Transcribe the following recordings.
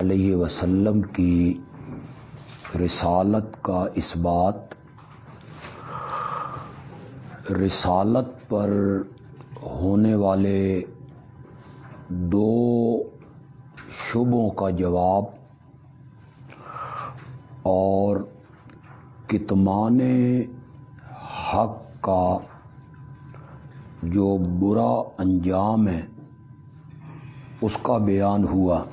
علیہ وسلم کی رسالت کا اس بات رسالت پر ہونے والے دو شبوں کا جواب اور کتمان حق کا جو برا انجام ہے، اس کا بیان ہوا۔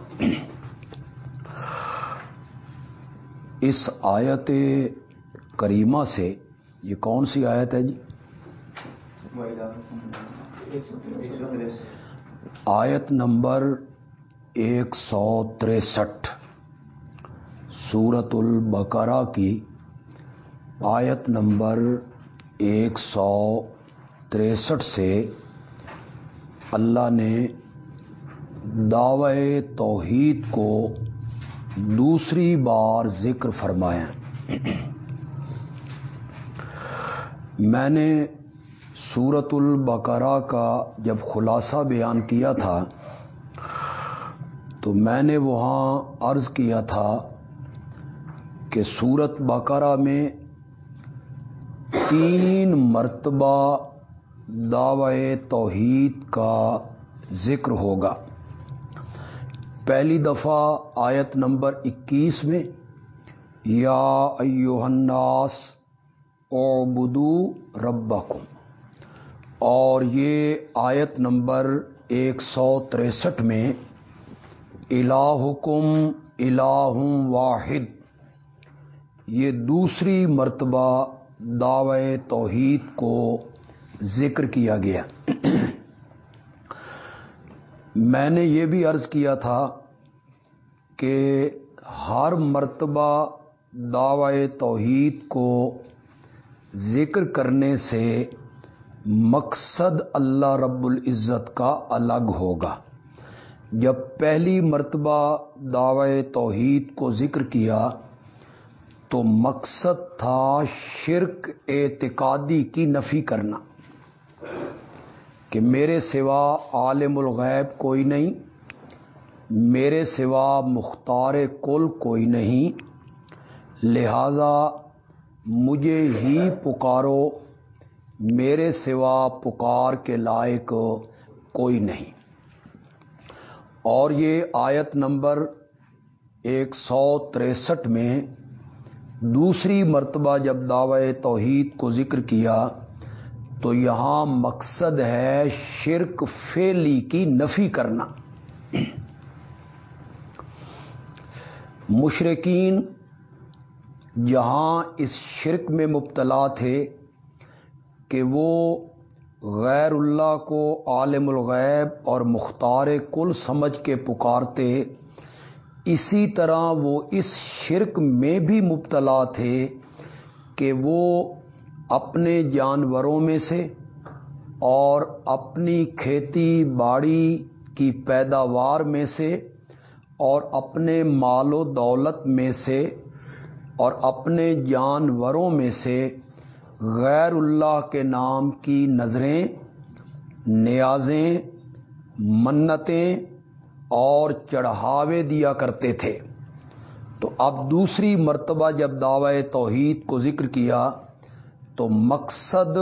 اس آیت کریمہ سے یہ کون سی آیت ہے جی؟ آیت نمبر ایک سو تریسٹھ سورت البقرہ کی آیت نمبر ایک سو تریسٹھ سے اللہ نے دعوی توحید کو دوسری بار ذکر فرمایا۔ میں نے سورت البقرہ کا جب خلاصہ بیان کیا تھا، تو میں نے وہاں عرض کیا تھا کہ سورت بقرہ میں تین مرتبہ دعوی توحید کا ذکر ہوگا۔ پہلی دفعہ آیت نمبر اکیس میں، یا الناس اعبدو ربکم۔ اور یہ آیت نمبر ایک سو تریسٹھ میں، الہکم الہ واحد۔ یہ دوسری مرتبہ دعوی توحید کو ذکر کیا گیا۔ میں نے یہ بھی عرض کیا تھا کہ ہر مرتبہ دعوی توحید کو ذکر کرنے سے مقصد اللہ رب العزت کا الگ ہوگا۔ جب پہلی مرتبہ دعوی توحید کو ذکر کیا تو مقصد تھا شرک اعتقادی کی نفی کرنا۔ کہ میرے سوا عالم الغیب کوئی نہیں، میرے سوا مختار کل کوئی نہیں، لہذا مجھے ہی پکارو، میرے سوا پکار کے لائق کوئی نہیں۔ اور یہ آیت نمبر ایک سو تریسٹھ میں دوسری مرتبہ جب دعوی توحید کو ذکر کیا تو یہاں مقصد ہے شرک فیلی کی نفی کرنا۔ مشرقین جہاں اس شرک میں مبتلا تھے کہ وہ غیر اللہ کو عالم الغیب اور مختار کل سمجھ کے پکارتے، اسی طرح وہ اس شرک میں بھی مبتلا تھے کہ وہ اپنے جانوروں میں سے اور اپنی کھیتی باڑی کی پیداوار میں سے اور اپنے مال و دولت میں سے اور اپنے جانوروں میں سے غیر اللہ کے نام کی نظریں، نیازیں، منتیں اور چڑھاوے دیا کرتے تھے۔ تو اب دوسری مرتبہ جب دعوی توحید کو ذکر کیا تو مقصد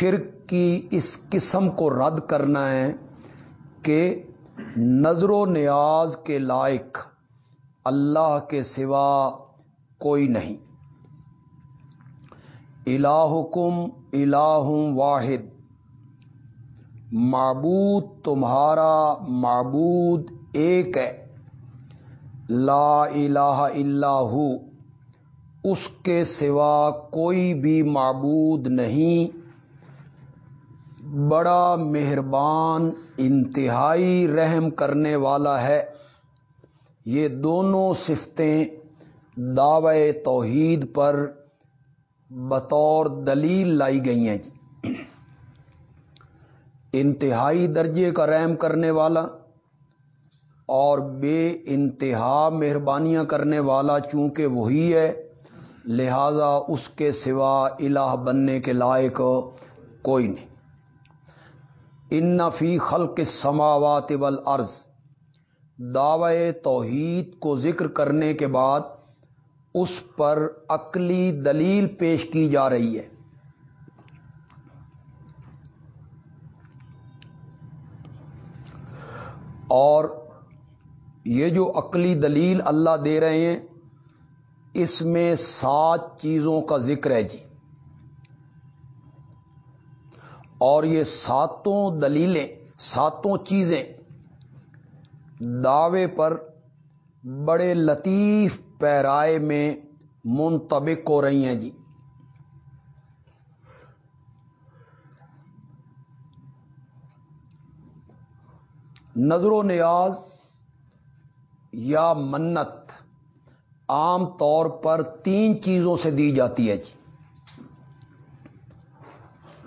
شرک کی اس قسم کو رد کرنا ہے کہ نظر و نیاز کے لائق اللہ کے سوا کوئی نہیں۔ الہکم الہ واحد۔ معبود تمہارا معبود ایک ہے۔ لا الہ الا ہو۔ اس کے سوا کوئی بھی معبود نہیں۔ بڑا مہربان انتہائی رحم کرنے والا ہے۔ یہ دونوں صفتیں دعوی توحید پر بطور دلیل لائی گئی ہیں۔ جی انتہائی درجے کا رحم کرنے والا اور بے انتہا مہربانیاں کرنے والا چونکہ وہی ہے لہذا اس کے سوا الہ بننے کے لائق کوئی نہیں۔ ان فی خلق سماوات والارض دعوے توحید کو ذکر کرنے کے بعد اس پر عقلی دلیل پیش کی جا رہی ہے۔ اور یہ جو عقلی دلیل اللہ دے رہے ہیں اس میں سات چیزوں کا ذکر ہے جی۔ اور یہ ساتوں دلیلیں، ساتوں چیزیں دعوے پر بڑے لطیف پیرائے میں منطبق ہو رہی ہیں جی۔ نظر و نیاز یا منت۔ عام طور پر تین چیزوں سے دی جاتی ہے جی۔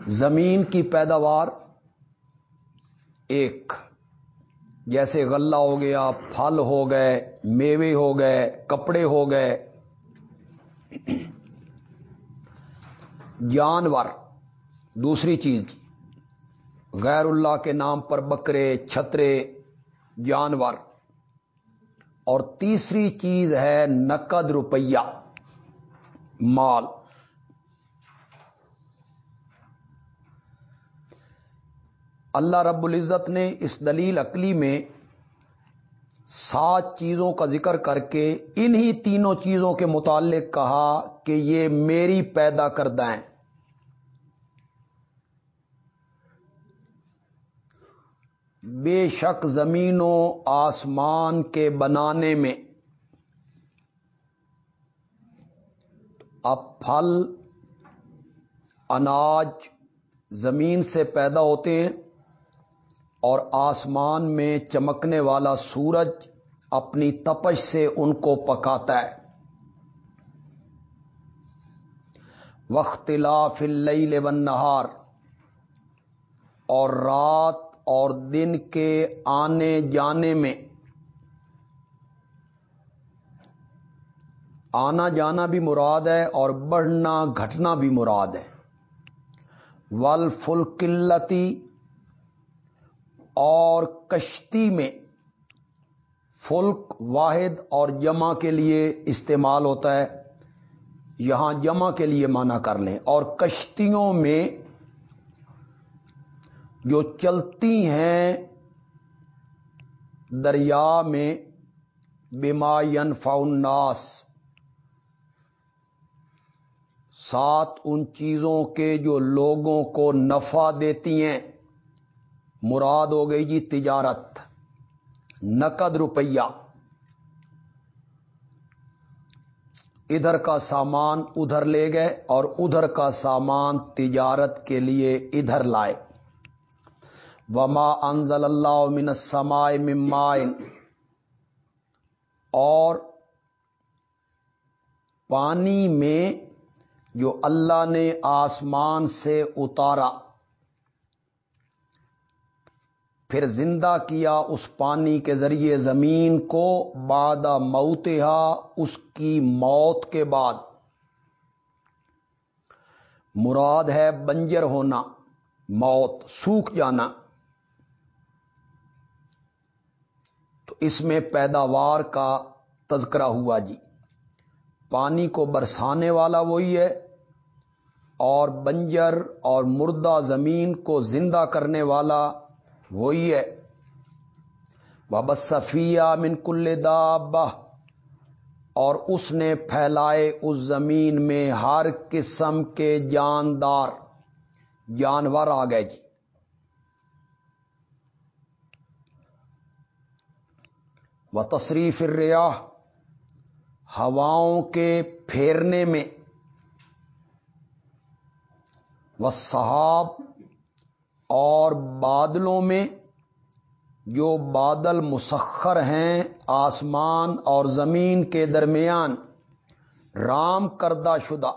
زمین کی پیداوار، ایک، جیسے غلہ ہو گیا، پھل ہو گئے، میوے ہو گئے، کپڑے ہو گئے۔ جانور، دوسری چیز جی۔ غیر اللہ کے نام پر بکرے، چھترے، جانور۔ اور تیسری چیز ہے نقد روپیہ، مال۔ اللہ رب العزت نے اس دلیل عقلی میں سات چیزوں کا ذکر کر کے انہی تینوں چیزوں کے متعلق کہا کہ یہ میری پیدا کردہ ہیں۔ بے شک زمین و آسمان کے بنانے میں اب پھل، اناج زمین سے پیدا ہوتے ہیں اور آسمان میں چمکنے والا سورج اپنی تپش سے ان کو پکاتا ہے۔ وقت لا فل نہار اور رات اور دن کے آنے جانے میں۔ آنا جانا بھی مراد ہے اور بڑھنا گھٹنا بھی مراد ہے۔ ول فل قلتی اور کشتی میں فلک واحد اور جمع کے لیے استعمال ہوتا ہے۔ یہاں جمع کے لیے مانا کر لیں۔ اور کشتیوں میں جو چلتی ہیں دریا میں بیما الناس، سات ان چیزوں کے جو لوگوں کو نفع دیتی ہیں۔ مراد ہو گئی جی تجارت، نقد روپیہ۔ ادھر کا سامان ادھر لے گئے اور ادھر کا سامان تجارت کے لیے ادھر لائے۔ وما انزل اللہ من السماء ممائن اور پانی میں جو اللہ نے آسمان سے اتارا، پھر زندہ کیا اس پانی کے ذریعے زمین کو باد موتہا اس کی موت کے بعد۔ مراد ہے بنجر ہونا، موت، سوکھ جانا تو اس میں پیداوار کا تذکرہ ہوا جی۔ پانی کو برسانے والا وہی ہے اور بنجر اور مردہ زمین کو زندہ کرنے والا وہی ہے۔ بابا صفیہ من کل دابہ اور اس نے پھیلائے اس زمین میں ہر قسم کے جاندار، جانور آ گئے جی۔ وہ تصریف ریاح ہواؤں کے پھیرنے میں۔ وہ صحاب اور بادلوں میں، جو بادل مسخر ہیں آسمان اور زمین کے درمیان۔ رام کردہ شدہ۔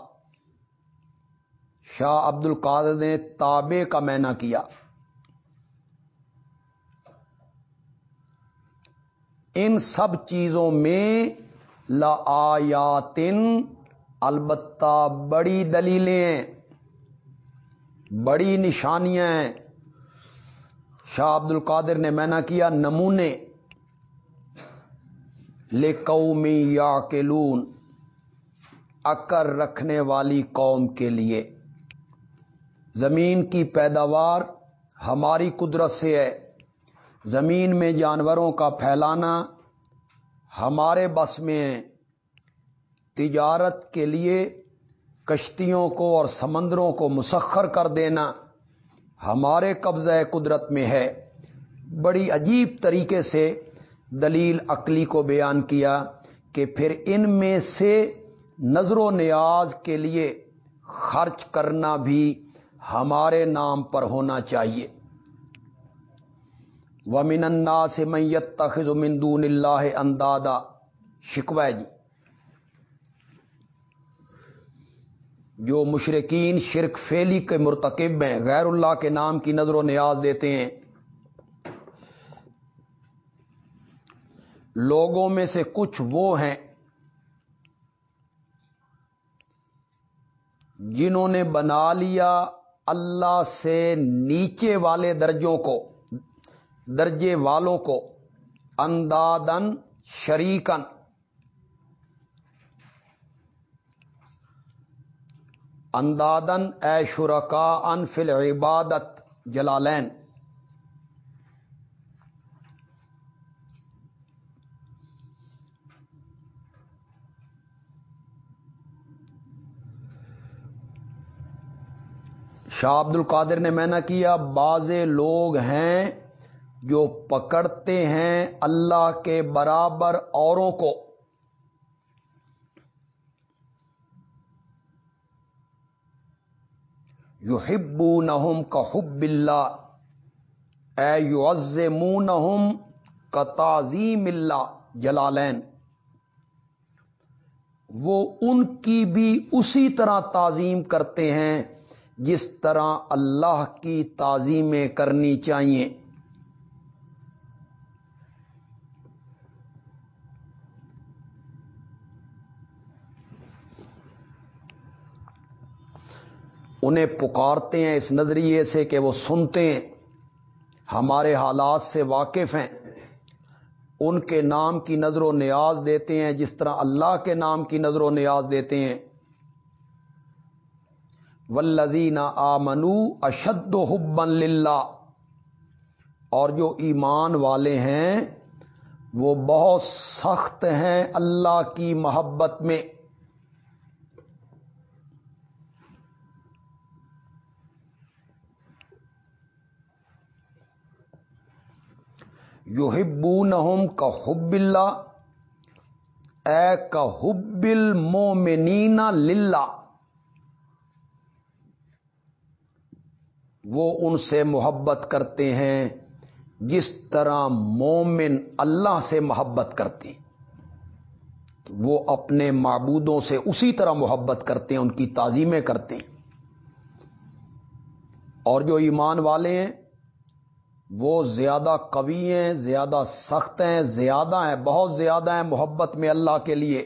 شاہ عبد القادر نے تابے کا مینا کیا۔ ان سب چیزوں میں لا آیاتن البتہ بڑی دلیلیں بڑی نشانیاں شاہ عبد القادر نے میں کیا، نمونے۔ لے قومی یا کلون اکر رکھنے والی قوم کے لیے۔ زمین کی پیداوار ہماری قدرت سے ہے۔ زمین میں جانوروں کا پھیلانا، ہمارے بس میں تجارت کے لیے کشتیوں کو اور سمندروں کو مسخر کر دینا ہمارے قبضہ قدرت میں ہے۔ بڑی عجیب طریقے سے دلیل عقلی کو بیان کیا کہ پھر ان میں سے نظر و نیاز کے لیے خرچ کرنا بھی ہمارے نام پر ہونا چاہیے۔ ومن انا سے میت تخذ مندون اللہ اندادا شکوہ جی۔ جو مشرقین شرک فیلی کے مرتکب ہیں، غیر اللہ کے نام کی نظر و نیاز دیتے ہیں۔ لوگوں میں سے کچھ وہ ہیں جنہوں نے بنا لیا اللہ سے نیچے والے درجوں کو۔ درجے والوں کو اندادن شریکن اندادن اے شرکا ان فل عبادت جلالین شاہ عبد القادر نے میں نہ کیا بعض لوگ ہیں جو پکڑتے ہیں اللہ کے برابر اوروں کو۔ یو ہبو نہم کا حب اللہ۔ اے یو عز نہم کا تعظیم اللہ جلالین۔ وہ ان کی بھی اسی طرح تعظیم کرتے ہیں جس طرح اللہ کی تعظیمیں کرنی چاہیے۔ انہیں پکارتے ہیں اس نظریے سے کہ وہ سنتے ہیں، ہمارے حالات سے واقف ہیں۔ ان کے نام کی نظر و نیاز دیتے ہیں، جس طرح اللہ کے نام کی نظر و نیاز دیتے ہیں۔ ولزین آ منو اشد حبن للہ اور جو ایمان والے ہیں، وہ بہت سخت ہیں اللہ کی محبت میں۔ یو ہبو کا حب اللہ، اے کا حب المومنین للہ۔ وہ ان سے محبت کرتے ہیں جس طرح مومن اللہ سے محبت کرتے ہیں۔ وہ اپنے معبودوں سے اسی طرح محبت کرتے ہیں، ان کی تعظیمیں کرتے ہیں۔ اور جو ایمان والے ہیں وہ زیادہ قوی ہیں، زیادہ سخت ہیں، زیادہ ہیں، بہت زیادہ ہیں محبت میں اللہ کے لیے۔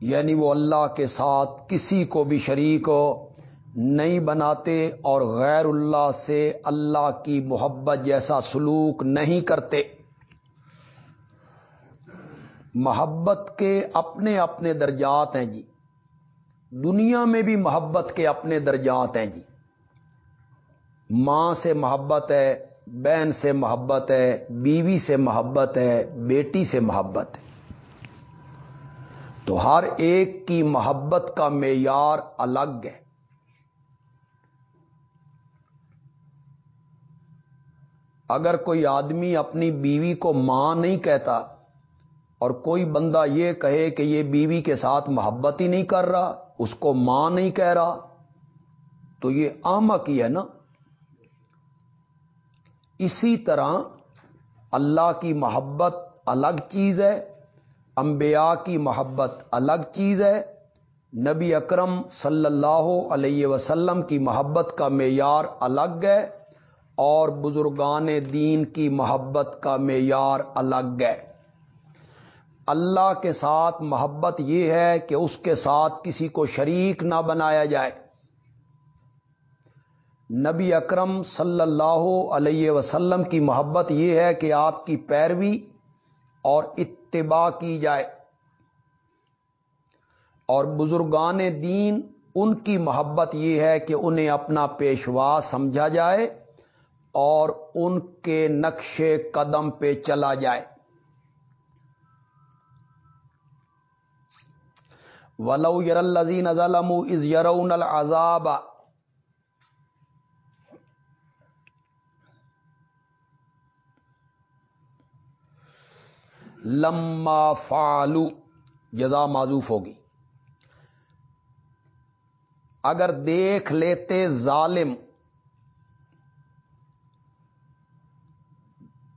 یعنی وہ اللہ کے ساتھ کسی کو بھی شریک ہو، نہیں بناتے اور غیر اللہ سے اللہ کی محبت جیسا سلوک نہیں کرتے۔ محبت کے اپنے اپنے درجات ہیں جی۔ دنیا میں بھی محبت کے اپنے درجات ہیں جی۔ ماں سے محبت ہے، بہن سے محبت ہے، بیوی سے محبت ہے، بیٹی سے محبت ہے۔ تو ہر ایک کی محبت کا معیار الگ ہے۔ اگر کوئی آدمی اپنی بیوی کو ماں نہیں کہتا اور کوئی بندہ یہ کہے کہ یہ بیوی کے ساتھ محبت ہی نہیں کر رہا، اس کو ماں نہیں کہہ رہا، تو یہ آمک ہی ہے نا۔ اسی طرح اللہ کی محبت الگ چیز ہے، انبیاء کی محبت الگ چیز ہے۔ نبی اکرم صلی اللہ علیہ وسلم کی محبت کا معیار الگ ہے اور بزرگان دین کی محبت کا معیار الگ ہے۔ اللہ کے ساتھ محبت یہ ہے کہ اس کے ساتھ کسی کو شریک نہ بنایا جائے۔ نبی اکرم صلی اللہ علیہ وسلم کی محبت یہ ہے کہ آپ کی پیروی اور اتباع کی جائے اور بزرگان دین ان کی محبت یہ ہے کہ انہیں اپنا پیشوا سمجھا جائے اور ان کے نقش قدم پہ چلا جائے۔ ولو یر الزین ظلم از یرون العذاب لما فالو جزا معذوف ہوگی۔ اگر دیکھ لیتے ظالم،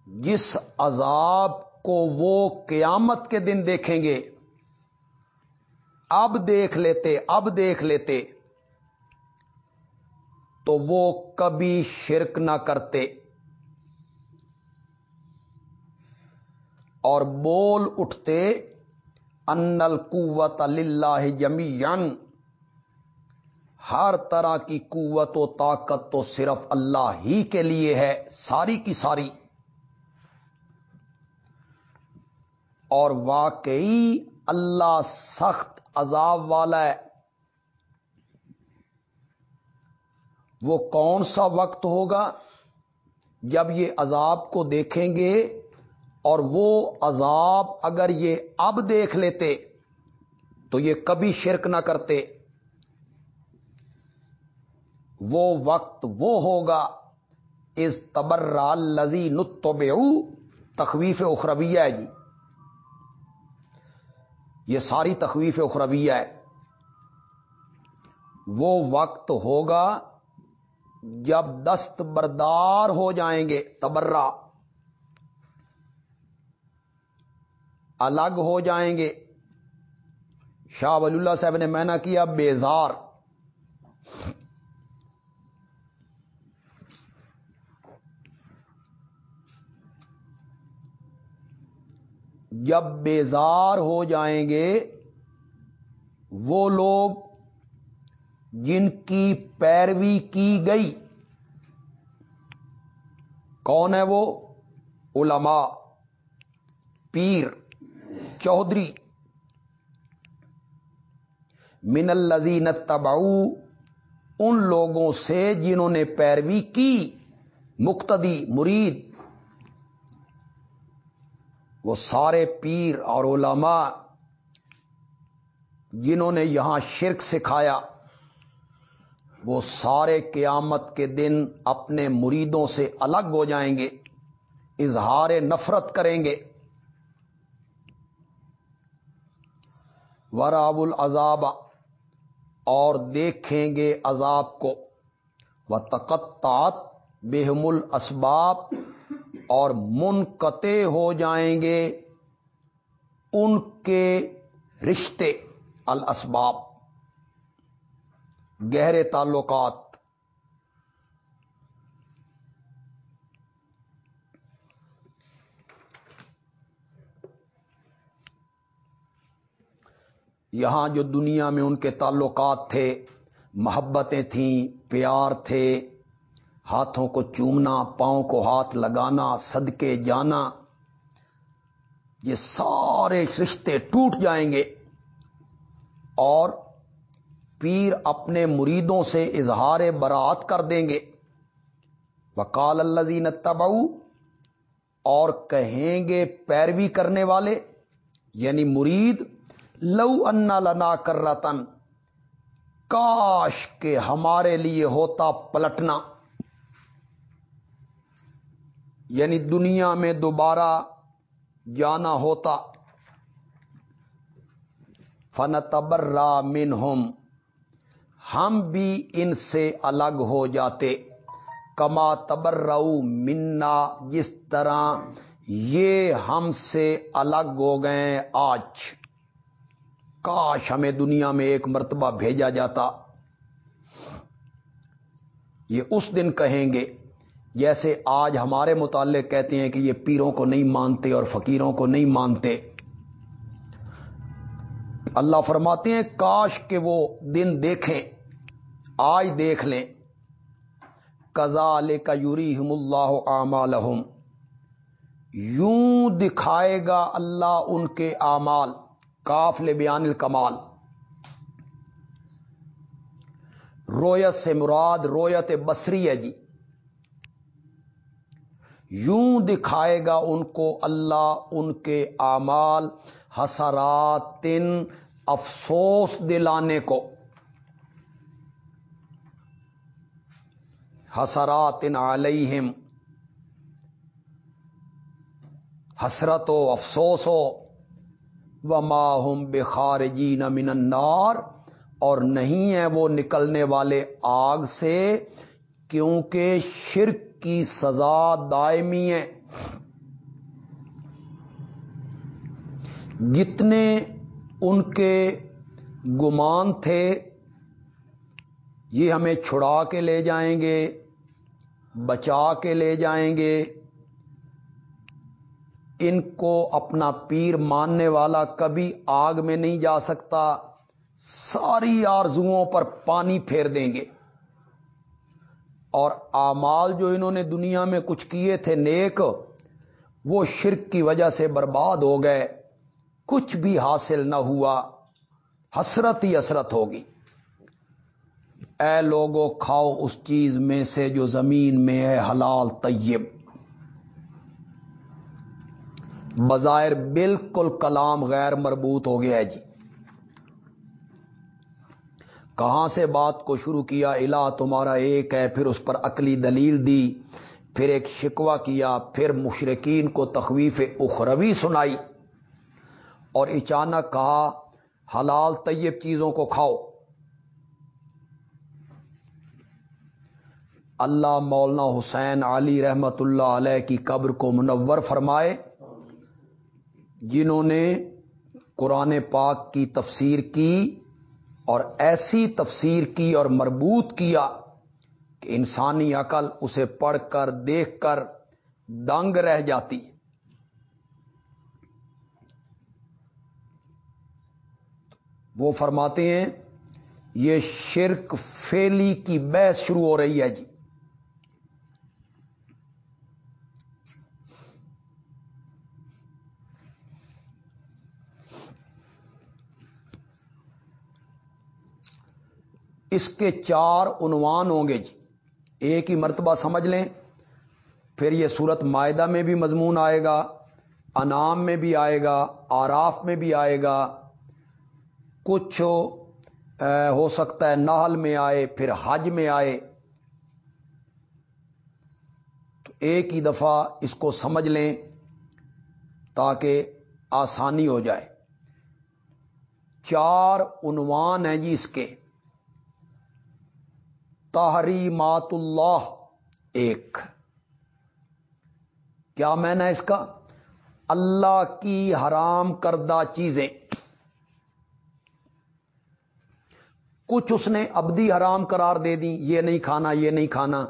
جس عذاب کو وہ قیامت کے دن دیکھیں گے، اب دیکھ لیتے، اب دیکھ لیتے، تو وہ کبھی شرک نہ کرتے۔ اور بول اٹھتے، ان القوت اللہ جمی ہر طرح کی قوت و طاقت تو صرف اللہ ہی کے لیے ہے، ساری کی ساری۔ اور واقعی اللہ سخت عذاب والا ہے۔ وہ کون سا وقت ہوگا جب یہ عذاب کو دیکھیں گے؟ اور وہ عذاب اگر یہ اب دیکھ لیتے تو یہ کبھی شرک نہ کرتے۔ وہ وقت وہ ہوگا اس تبرا لذی نت تخویف اخرویہ ہے جی۔ یہ ساری تخویف اخرویہ ہے۔ وہ وقت ہوگا جب دست بردار ہو جائیں گے تبرا الگ ہو جائیں گے۔ شاہ ولی اللہ صاحب نے مینا کیا، بیزار۔ جب بیزار ہو جائیں گے، وہ لوگ جن کی پیروی کی گئی، کون ہے وہ؟ علماء، پیر۔ چودھری۔ من الزین تباؤ ان لوگوں سے جنہوں نے پیروی کی، مقتدی، مرید۔ وہ سارے پیر اور علماء جنہوں نے یہاں شرک سکھایا، وہ سارے قیامت کے دن اپنے مریدوں سے الگ ہو جائیں گے، اظہار نفرت کریں گے۔ وراب العذاب، اور دیکھیں گے عذاب کو۔ و تقطعت بہم الاسباب اور منقطع ہو جائیں گے ان کے رشتے، الاسباب۔ گہرے تعلقات یہاں جو دنیا میں ان کے تعلقات تھے، محبتیں تھیں، پیار تھے، ہاتھوں کو چومنا، پاؤں کو ہاتھ لگانا، صدقے جانا، یہ سارے رشتے ٹوٹ جائیں گے۔ اور پیر اپنے مریدوں سے اظہار برات کر دیں گے۔ وکال اللہ تباؤ اور کہیں گے پیروی کرنے والے یعنی مرید لو انا لنا کر رتن کاش کے ہمارے لیے ہوتا پلٹنا۔ یعنی دنیا میں دوبارہ جانا ہوتا۔ فن تبرا من ہم بھی ان سے الگ ہو جاتے۔ کما تبر منا۔ جس طرح یہ ہم سے الگ ہو گئے آج۔ کاش ہمیں دنیا میں ایک مرتبہ بھیجا جاتا۔ یہ اس دن کہیں گے جیسے آج ہمارے متعلق کہتے ہیں کہ یہ پیروں کو نہیں مانتے اور فقیروں کو نہیں مانتے۔ اللہ فرماتے ہیں، کاش کہ وہ دن دیکھیں، آج دیکھ لیں۔ کزا کا یوری ہم اللہ یوں دکھائے گا اللہ ان کے اعمال۔ کافل بیان الکمال۔ رویت سے مراد رویت بصری ہے جی۔ یوں دکھائے گا ان کو اللہ، ان کے اعمال، حسرات افسوس دلانے کو۔ حسرات علیہم۔ حسرت و افسوس ہو و ماہم بخار جی من النار اور نہیں ہے وہ نکلنے والے آگ سے کیونکہ شرک کی سزا دائمی ہے۔ جتنے ان کے گمان تھے، یہ ہمیں چھڑا کے لے جائیں گے، بچا کے لے جائیں گے۔ ان کو اپنا پیر ماننے والا کبھی آگ میں نہیں جا سکتا، ساری آرزوؤں پر پانی پھیر دیں گے۔ اور آمال جو انہوں نے دنیا میں کچھ کیے تھے نیک، وہ شرک کی وجہ سے برباد ہو گئے۔ کچھ بھی حاصل نہ ہوا، حسرت ہی حسرت ہوگی۔ اے لوگو، کھاؤ اس چیز میں سے جو زمین میں ہے، حلال، طیب۔ بظاہر بالکل کلام غیر مربوط ہو گیا ہے جی۔ کہاں سے بات کو شروع کیا؟ الہ تمہارا ایک ہے، پھر اس پر عقلی دلیل دی، پھر ایک شکوہ کیا، پھر مشرقین کو تخویف اخروی سنائی اور اچانک کہا، حلال طیب چیزوں کو کھاؤ۔ اللہ مولانا حسین علی رحمت اللہ علیہ کی قبر کو منور فرمائے۔ جنہوں نے قرآن پاک کی تفسیر کی اور ایسی تفسیر کی اور مربوط کیا کہ انسانی عقل اسے پڑھ کر، دیکھ کر دنگ رہ جاتی۔ وہ فرماتے ہیں، یہ شرک فیلی کی بحث شروع ہو رہی ہے جی۔ اس کے چار عنوان ہوں گے جی۔ ایک ہی مرتبہ سمجھ لیں۔ پھر یہ صورت معاہدہ میں بھی مضمون آئے گا، انعام میں بھی آئے گا، آراف میں بھی آئے گا۔ کچھ ہو سکتا ہے نہل میں آئے، پھر حج میں آئے۔ تو ایک ہی دفعہ اس کو سمجھ لیں تاکہ آسانی ہو جائے۔ چار عنوان ہیں جی اس کے۔ تحریمات اللہ ایک۔ کیا میں نے اس کا؟ اللہ کی حرام کردہ چیزیں۔ کچھ اس نے ابدی حرام قرار دے دی، یہ نہیں کھانا، یہ نہیں کھانا۔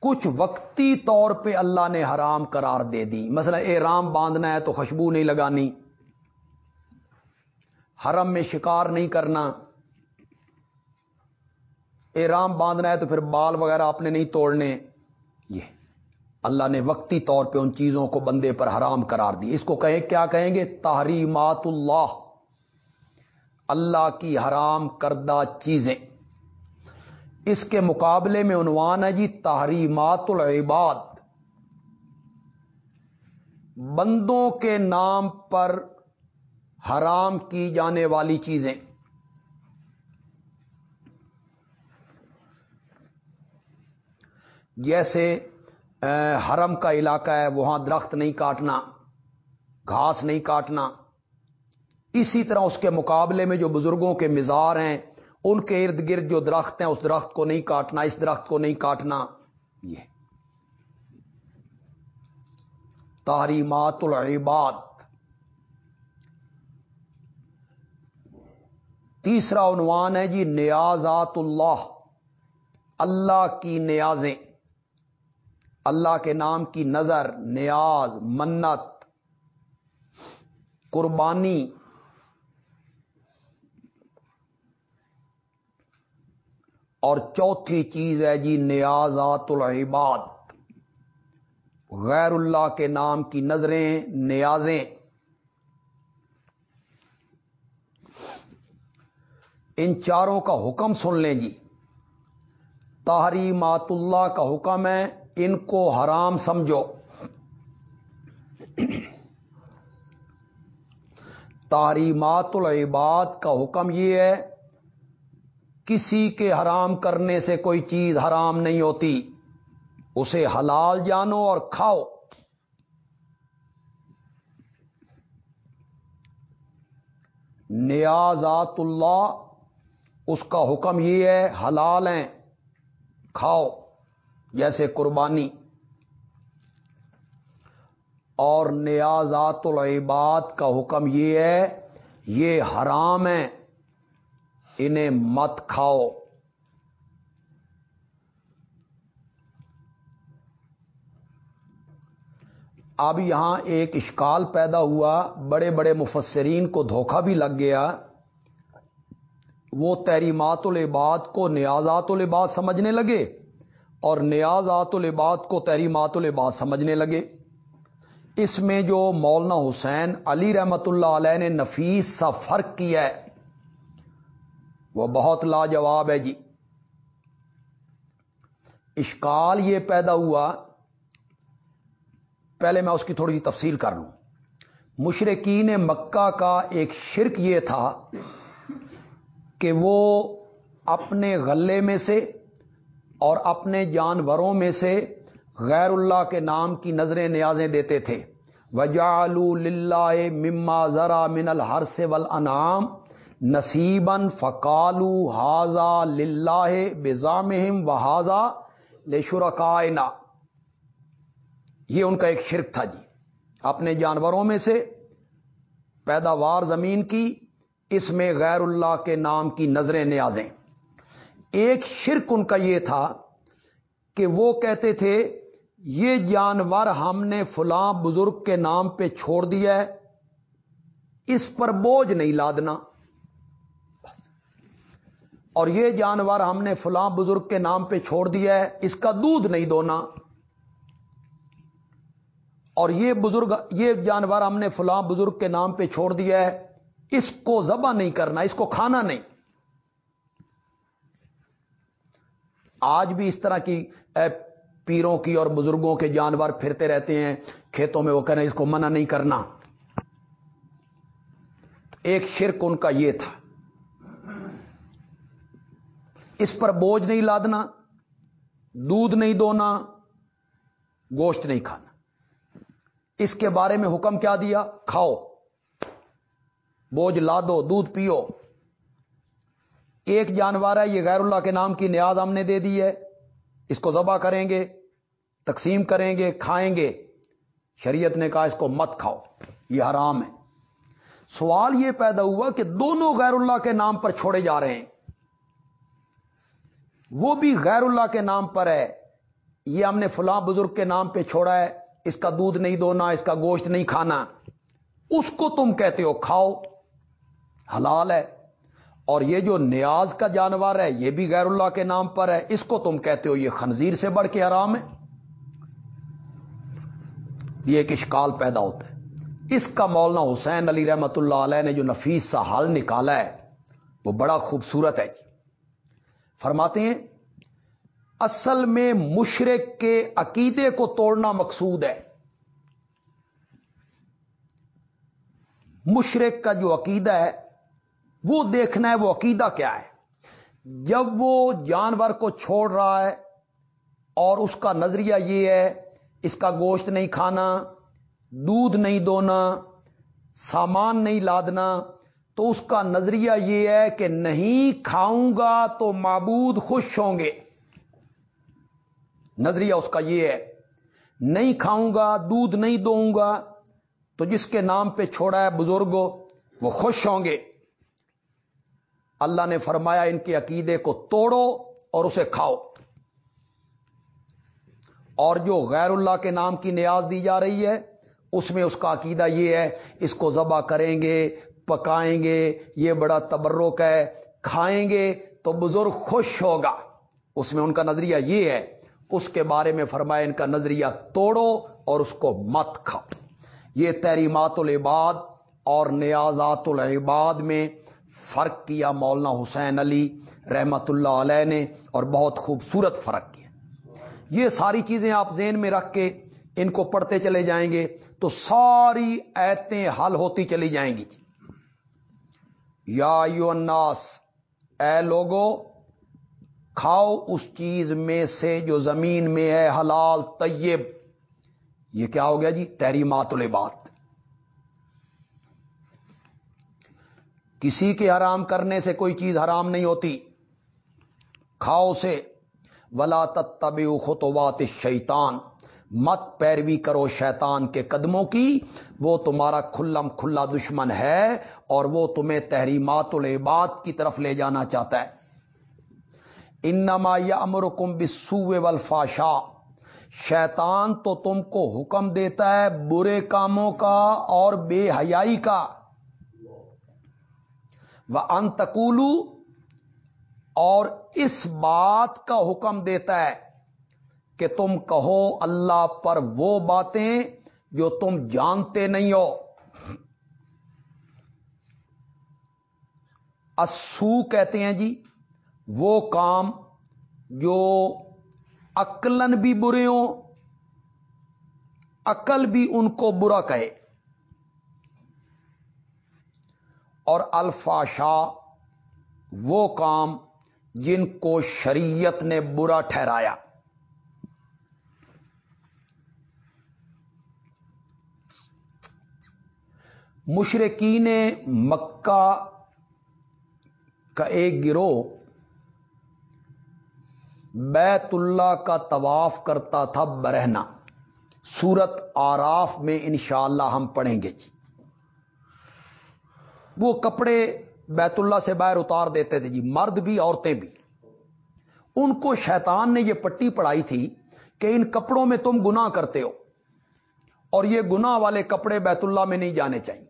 کچھ وقتی طور پہ اللہ نے حرام قرار دے دی۔ مثلا اے رام باندھنا ہے تو خوشبو نہیں لگانی۔ حرم میں شکار نہیں کرنا۔ احرام باندھنا ہے تو پھر بال وغیرہ اپنے نہیں توڑنے۔ یہ اللہ نے وقتی طور پہ ان چیزوں کو بندے پر حرام قرار دی۔ اس کو کہیں، کیا کہیں گے؟ تحریمات اللہ۔ اللہ کی حرام کردہ چیزیں۔ اس کے مقابلے میں عنوان ہے جی تحریمات العباد۔ بندوں کے نام پر حرام کی جانے والی چیزیں۔ جیسے حرم کا علاقہ ہے، وہاں درخت نہیں کاٹنا، گھاس نہیں کاٹنا۔ اسی طرح اس کے مقابلے میں جو بزرگوں کے مزار ہیں، ان کے ارد گرد جو درخت ہیں، اس درخت کو نہیں کاٹنا، اس درخت کو نہیں کاٹنا۔ یہ تحریمات العباد۔ تیسرا عنوان ہے جی نیازات اللہ۔ اللہ کی نیازیں۔ اللہ کے نام کی نظر، نیاز، منت، قربانی، اور چوتھی چیز ہے جی نیازات العباد۔ غیر اللہ کے نام کی نظریں، نیازیں۔ ان چاروں کا حکم سن لیں جی۔ تحریمات اللہ کا حکم ہے ان کو حرام سمجھو۔ تحریمات العباد کا حکم یہ ہے، کسی کے حرام کرنے سے کوئی چیز حرام نہیں ہوتی۔ اسے حلال جانو اور کھاؤ۔ نیازات اللہ، اس کا حکم یہ ہے، حلال ہیں، کھاؤ۔ جیسے قربانی اور نیازات العباد کا حکم یہ ہے، یہ حرام ہے، انہیں مت کھاؤ۔ اب یہاں ایک اشکال پیدا ہوا، بڑے بڑے مفسرین کو دھوکہ بھی لگ گیا۔ وہ تحریمات العباد کو نیازات العباد سمجھنے لگے۔ اور نیازات العباد کو تحریمات العباد سمجھنے لگے۔ اس میں جو مولانا حسین علی رحمت اللہ علیہ نے نفیس سا فرق کیا ہے، وہ بہت لاجواب ہے جی۔ اشکال یہ پیدا ہوا، پہلے میں اس کی تھوڑی سی تفصیل کر لوں۔ مشرقین مکہ کا ایک شرک یہ تھا کہ وہ اپنے غلے میں سے اور اپنے جانوروں میں سے غیر اللہ کے نام کی نظریں نیازیں دیتے تھے۔ وجالو للہ مما ذرا من الحر سے ول انعام نصیبن فکالو حاضا للہ بزام و حاضا لشرکائنا یہ ان کا ایک شرک تھا جی۔ اپنے جانوروں میں سے پیداوار زمین کی، اس میں غیر اللہ کے نام کی نظریں نیازیں۔ ایک شرک ان کا یہ تھا کہ وہ کہتے تھے، یہ جانور ہم نے فلاں بزرگ کے نام پہ چھوڑ دیا ہے، اس پر بوجھ نہیں لادنا۔ اور یہ جانور ہم نے فلاں بزرگ کے نام پہ چھوڑ دیا ہے، اس کا دودھ نہیں دونا۔ اور یہ بزرگ، یہ جانور ہم نے فلاں بزرگ کے نام پہ چھوڑ دیا ہے، اس کو ذبح نہیں کرنا، اس کو کھانا نہیں۔ آج بھی اس طرح کی پیروں کی اور بزرگوں کے جانور پھرتے رہتے ہیں، کھیتوں میں وہ کہنا اس کو منع نہیں کرنا۔ ایک شرک ان کا یہ تھا۔ اس پر بوجھ نہیں لادنا، دودھ نہیں دونا، گوشت نہیں کھانا۔ اس کے بارے میں حکم کیا دیا؟ کھاؤ۔ بوجھ لا دو دودھ پیو۔ ایک جانور ہے، یہ غیر اللہ کے نام کی نیاز ہم نے دے دی ہے۔ اس کو ذبح کریں گے، تقسیم کریں گے، کھائیں گے۔ شریعت نے کہا اس کو مت کھاؤ، یہ حرام ہے۔ سوال یہ پیدا ہوا کہ دونوں غیر اللہ کے نام پر چھوڑے جا رہے ہیں۔ وہ بھی غیر اللہ کے نام پر ہے۔ یہ ہم نے فلاں بزرگ کے نام پہ چھوڑا ہے۔ اس کا دودھ نہیں دونا اس کا گوشت نہیں کھانا۔ اس کو تم کہتے ہو، کھاؤ۔ حلال ہے۔ اور یہ جو نیاز کا جانور ہے، یہ بھی غیر اللہ کے نام پر ہے۔ اس کو تم کہتے ہو یہ خنزیر سے بڑھ کے حرام ہے۔ یہ ایک اشکال پیدا ہوتا ہے۔ اس کا مولانا حسین علی رحمت اللہ علیہ نے جو نفیس سا حل نکالا ہے، وہ بڑا خوبصورت ہے جی۔ فرماتے ہیں، اصل میں مشرق کے عقیدے کو توڑنا مقصود ہے۔ مشرق کا جو عقیدہ ہے وہ دیکھنا ہے وہ عقیدہ کیا ہے؟ جب وہ جانور کو چھوڑ رہا ہے اور اس کا نظریہ یہ ہے، اس کا گوشت نہیں کھانا، دودھ نہیں دونا، سامان نہیں لادنا، تو اس کا نظریہ یہ ہے کہ نہیں کھاؤں گا تو معبود خوش ہوں گے۔ نظریہ اس کا یہ ہے، نہیں کھاؤں گا، دودھ نہیں دوں گا، تو جس کے نام پہ چھوڑا ہے بزرگ وہ خوش ہوں گے۔ اللہ نے فرمایا ان کے عقیدے کو توڑو اور اسے کھاؤ۔ اور جو غیر اللہ کے نام کی نیاز دی جا رہی ہے، اس میں اس کا عقیدہ یہ ہے، اس کو ذبح کریں گے، پکائیں گے، یہ بڑا تبرک ہے، کھائیں گے تو بزرگ خوش ہوگا۔ اس میں ان کا نظریہ یہ ہے، اس کے بارے میں فرمایا ان کا نظریہ توڑو اور اس کو مت کھاؤ۔ یہ تحریمات العباد اور نیازات العباد میں فرق کیا مولانا حسین علی رحمت اللہ علیہ نے اور بہت خوبصورت فرق کیا۔ یہ ساری چیزیں آپ ذہن میں رکھ کے ان کو پڑھتے چلے جائیں گے تو ساری ایتیں حل ہوتی چلی جائیں گی۔ جی یا یو الناس، اے لوگو، کھاؤ اس چیز میں سے جو زمین میں ہے، حلال، طیب۔ یہ کیا ہو گیا جی؟ تحریمات العباد۔ کسی کے حرام کرنے سے کوئی چیز حرام نہیں ہوتی۔ کھاؤ سے۔ ولا تب خطوات شیطان مت پیروی کرو شیطان کے قدموں کی۔ وہ تمہارا کھلم کھلا دشمن ہے اور وہ تمہیں تحریمات العباد کی طرف لے جانا چاہتا ہے۔ انما یا امرکم بسو والفاشا شیطان تو تم کو حکم دیتا ہے برے کاموں کا اور بے حیائی کا۔ وہ انتقولو اور اس بات کا حکم دیتا ہے کہ تم کہو اللہ پر وہ باتیں جو تم جانتے نہیں ہو۔ اسو کہتے ہیں جی وہ کام جو عقلن بھی برے ہوں، عقل بھی ان کو برا کہے۔ اور الفاشا وہ کام جن کو شریعت نے برا ٹھہرایا۔ مشرقین مکہ کا ایک گروہ بیت اللہ کا طواف کرتا تھا برہنا سورت آراف میں انشاءاللہ ہم پڑھیں گے۔ جی وہ کپڑے بیت اللہ سے باہر اتار دیتے تھے جی مرد بھی، عورتیں بھی۔ ان کو شیطان نے یہ پٹی پڑائی تھی کہ ان کپڑوں میں تم گنا کرتے ہو اور یہ گنا والے کپڑے بیت اللہ میں نہیں جانے چاہیے۔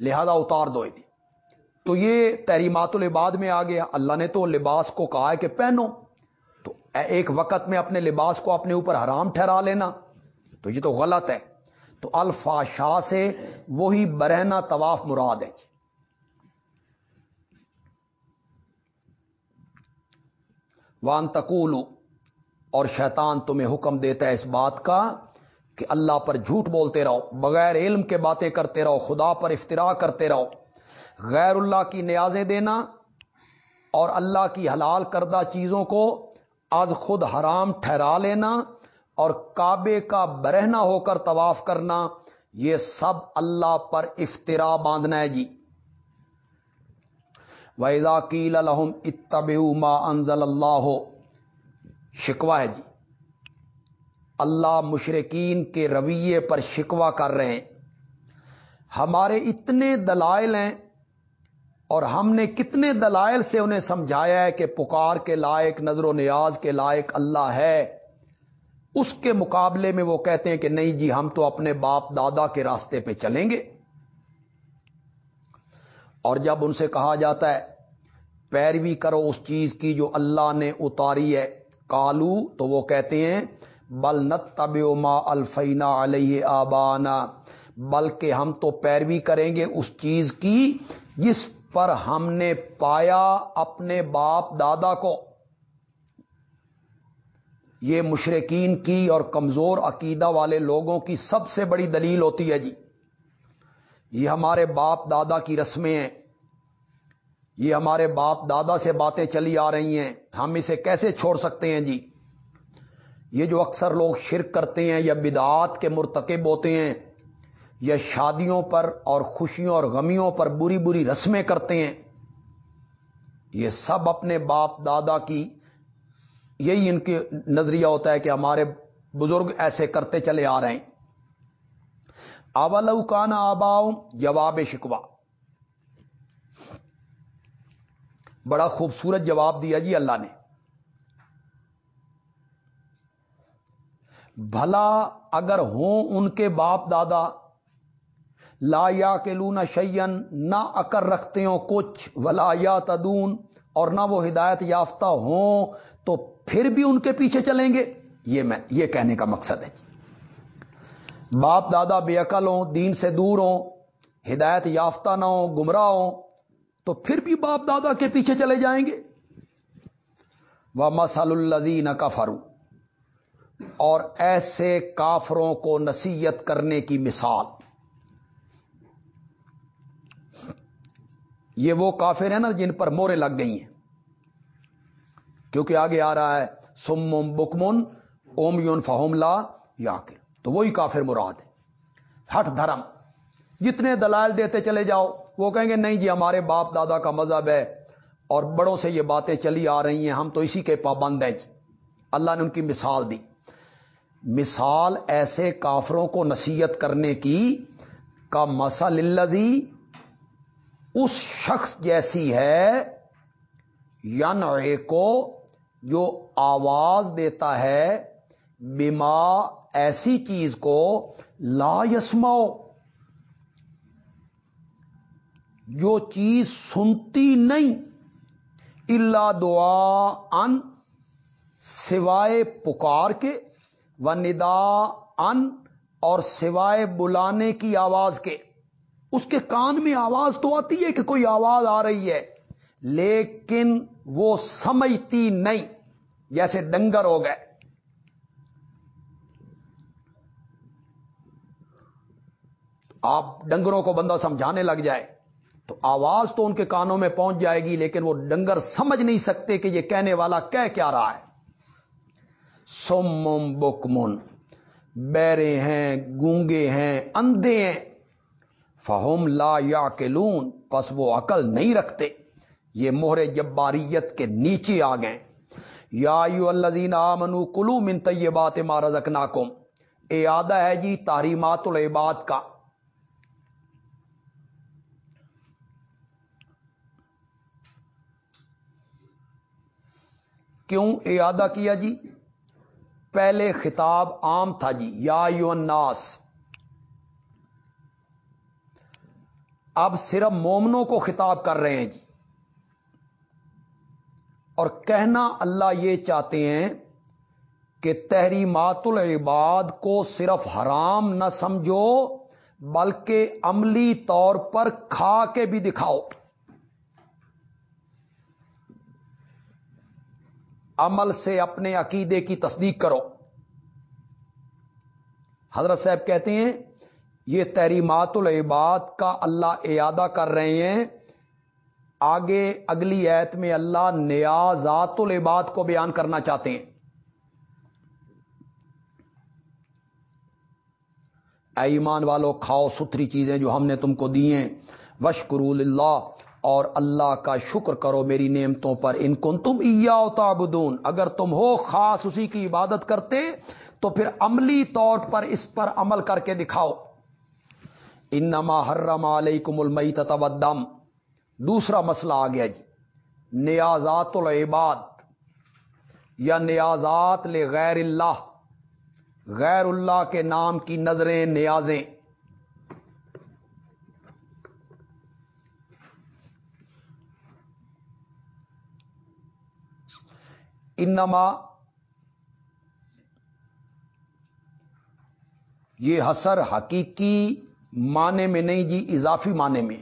لہذا اتار دو انہیں۔ تو یہ تحریمات العباد میں آ گیا۔ اللہ نے تو لباس کو کہا ہے کہ پہنو۔ تو ایک وقت میں اپنے لباس کو اپنے اوپر حرام ٹھہرا لینا۔ تو یہ تو غلط ہے۔ تو الفا شاہ سے وہی برہنا طواف مراد ہے جی۔ وان تقولو، اور شیطان تمہیں حکم دیتا ہے اس بات کا کہ اللہ پر جھوٹ بولتے رہو، بغیر علم کے باتیں کرتے رہو، خدا پر افطرا کرتے رہو۔ غیر اللہ کی نیازیں دینا اور اللہ کی حلال کردہ چیزوں کو آج خود حرام ٹھہرا لینا اور کعبے کا برہنا ہو کر طواف کرنا، یہ سب اللہ پر افطرا باندھنا ہے جی۔ ویزا کیل الحم اتب ما انزل اللہ ہو شکوا ہے جی۔ اللہ مشرقین کے رویے پر شکوا کر رہے ہیں۔ ہمارے اتنے دلائل ہیں اور ہم نے کتنے دلائل سے انہیں سمجھایا ہے کہ پکار کے لائق، نظر و نیاز کے لائق اللہ ہے۔ اس کے مقابلے میں وہ کہتے ہیں کہ نہیں جی ہم تو اپنے باپ دادا کے راستے پہ چلیں گے۔ اور جب ان سے کہا جاتا ہے، پیروی کرو اس چیز کی جو اللہ نے اتاری ہے۔ کالو تو وہ کہتے ہیں، بل نت طب ما الفینا علیہ آبانا، بلکہ ہم تو پیروی کریں گے اس چیز کی جس پر ہم نے پایا اپنے باپ دادا کو۔ یہ مشرقین کی اور کمزور عقیدہ والے لوگوں کی سب سے بڑی دلیل ہوتی ہے جی۔ یہ ہمارے باپ دادا کی رسمیں ہیں۔ یہ ہمارے باپ دادا سے باتیں چلی آ رہی ہیں۔ ہم اسے کیسے چھوڑ سکتے ہیں جی؟ یہ جو اکثر لوگ شرک کرتے ہیں یا بدعات کے مرتکب ہوتے ہیں، یا شادیوں پر اور خوشیوں اور غمیوں پر بری بری رسمیں کرتے ہیں، یہ سب اپنے باپ دادا کی یہی ان کے نظریہ ہوتا ہے کہ ہمارے بزرگ ایسے کرتے چلے آ رہے ہیں۔ اول کانا آباؤ جواب شکوا بڑا خوبصورت جواب دیا جی اللہ نے۔ بھلا اگر ہوں ان کے باپ دادا، لا یا کے لونا شیئن نہ اکر رکھتے ہوں کچھ، ولا یا تدون اور نہ وہ ہدایت یافتہ ہوں تو پھر بھی ان کے پیچھے چلیں گے۔ یہ میں یہ کہنے کا مقصد ہے جی۔ باپ دادا بے عقل ہوں، دین سے دور ہوں، ہدایت یافتہ نہ ہوں، گمراہ ہوں، تو پھر بھی باپ دادا کے پیچھے چلے جائیں گے۔ وہ مسل الزین کا اور ایسے کافروں کو نصیحت کرنے کی مثال۔ یہ وہ کافر ہیں نا جن پر مورے لگ گئی ہیں۔ کیونکہ آگے آ رہا ہے، سم بکمن، اوم یون فہوم لا یا تو وہی کافر مراد ہے ہٹ دھرم۔ جتنے دلائل دیتے چلے جاؤ، وہ کہیں گے نہیں جی ہمارے باپ دادا کا مذہب ہے اور بڑوں سے یہ باتیں چلی آ رہی ہیں، ہم تو اسی کے پابند ہیں جی۔ اللہ نے ان کی مثال دی۔ مثال ایسے کافروں کو نصیحت کرنے کی، کا مسل الزی اس شخص جیسی ہے یا کو، جو آواز دیتا ہے بیما ایسی چیز کو لا یسماؤ جو چیز سنتی نہیں اللہ دعا ان سوائے پکار کے و ندا ان، اور سوائے بلانے کی آواز کے۔ اس کے کان میں آواز تو آتی ہے کہ کوئی آواز آ رہی ہے، لیکن وہ سمجھتی نہیں، جیسے ڈنگر ہو گئے۔ آپ ڈنگروں کو بندہ سمجھانے لگ جائے تو آواز تو ان کے کانوں میں پہنچ جائے گی، لیکن وہ ڈنگر سمجھ نہیں سکتے کہ یہ کہنے والا کہہ کیا رہا ہے۔ سوم بکمن، بیرے ہیں، گونگے ہیں، اندھے ہیں۔ فہم لا یا کلون پس وہ عقل نہیں رکھتے۔ یہ موہر جباریت کے نیچے آ گئے۔ یا یو الزین منو کلو من طیبات مارا رکھنا اے آدھا ہے جی تاریمات العباد کا۔ کیوں؟ ارادہ کیا جی؟ پہلے خطاب عام تھا جی یا یو الناس۔ اب صرف مومنوں کو خطاب کر رہے ہیں جی۔ اور کہنا اللہ یہ چاہتے ہیں کہ تحریمات العباد کو صرف حرام نہ سمجھو، بلکہ عملی طور پر کھا کے بھی دکھاؤ۔ عمل سے اپنے عقیدے کی تصدیق کرو۔ حضرت صاحب کہتے ہیں یہ تحریمات العباد کا اللہ اعادہ کر رہے ہیں۔ آگے اگلی ایت میں اللہ نیازات العباد کو بیان کرنا چاہتے ہیں۔ اے ایمان والو، کھاؤ ستھری چیزیں جو ہم نے تم کو دی ہیں۔ وشکرول اللہ اور اللہ کا شکر کرو میری نعمتوں پر۔ ان کن تم تابدون اگر تم ہو خاص اسی کی عبادت کرتے، تو پھر عملی طور پر اس پر عمل کر کے دکھاؤ۔ انما حرم علیکم المئی تتودم دوسرا مسئلہ آ گیا جی. نیازات العباد یا نیازات لغیر اللہ. غیر اللہ کے نام کی نظریں، نیازیں. انما یہ حسر حقیقی معنی میں نہیں جی اضافی معنی میں۔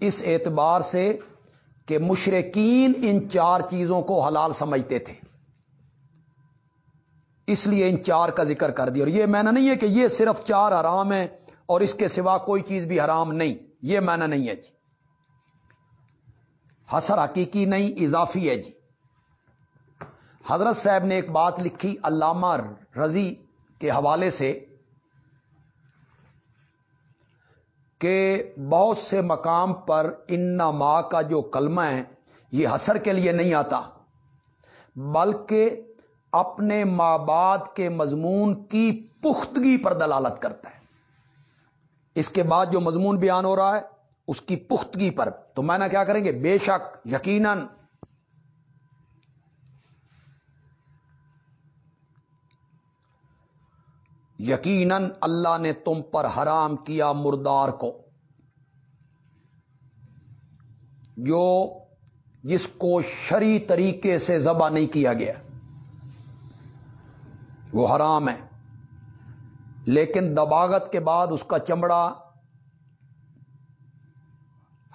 اس اعتبار سے کہ مشرقین ان چار چیزوں کو حلال سمجھتے تھے۔ اس لیے ان چار کا ذکر کر دیا۔ اور یہ معنی نہیں ہے کہ یہ صرف چار حرام ہے اور اس کے سوا کوئی چیز بھی حرام نہیں۔ یہ معنی نہیں ہے جی۔ حسر حقیقی نہیں، اضافی ہے جی۔ حضرت صاحب نے ایک بات لکھی، علامہ رضی کے حوالے سے کہ بہت سے مقام پر ان ماں کا جو کلمہ ہے، یہ حسر کے لیے نہیں آتا، بلکہ اپنے ماں باپ کے مضمون کی پختگی پر دلالت کرتا ہے۔ اس کے بعد جو مضمون بیان ہو رہا ہے، اس کی پختگی پر۔ تو میں نے کیا کریں گے؟ بے شک، یقیناً یقیناً اللہ نے تم پر حرام کیا مردار کو۔ جو جس کو شری طریقے سے ذبح نہیں کیا گیا، وہ حرام ہے۔ لیکن دباغت کے بعد اس کا چمڑا،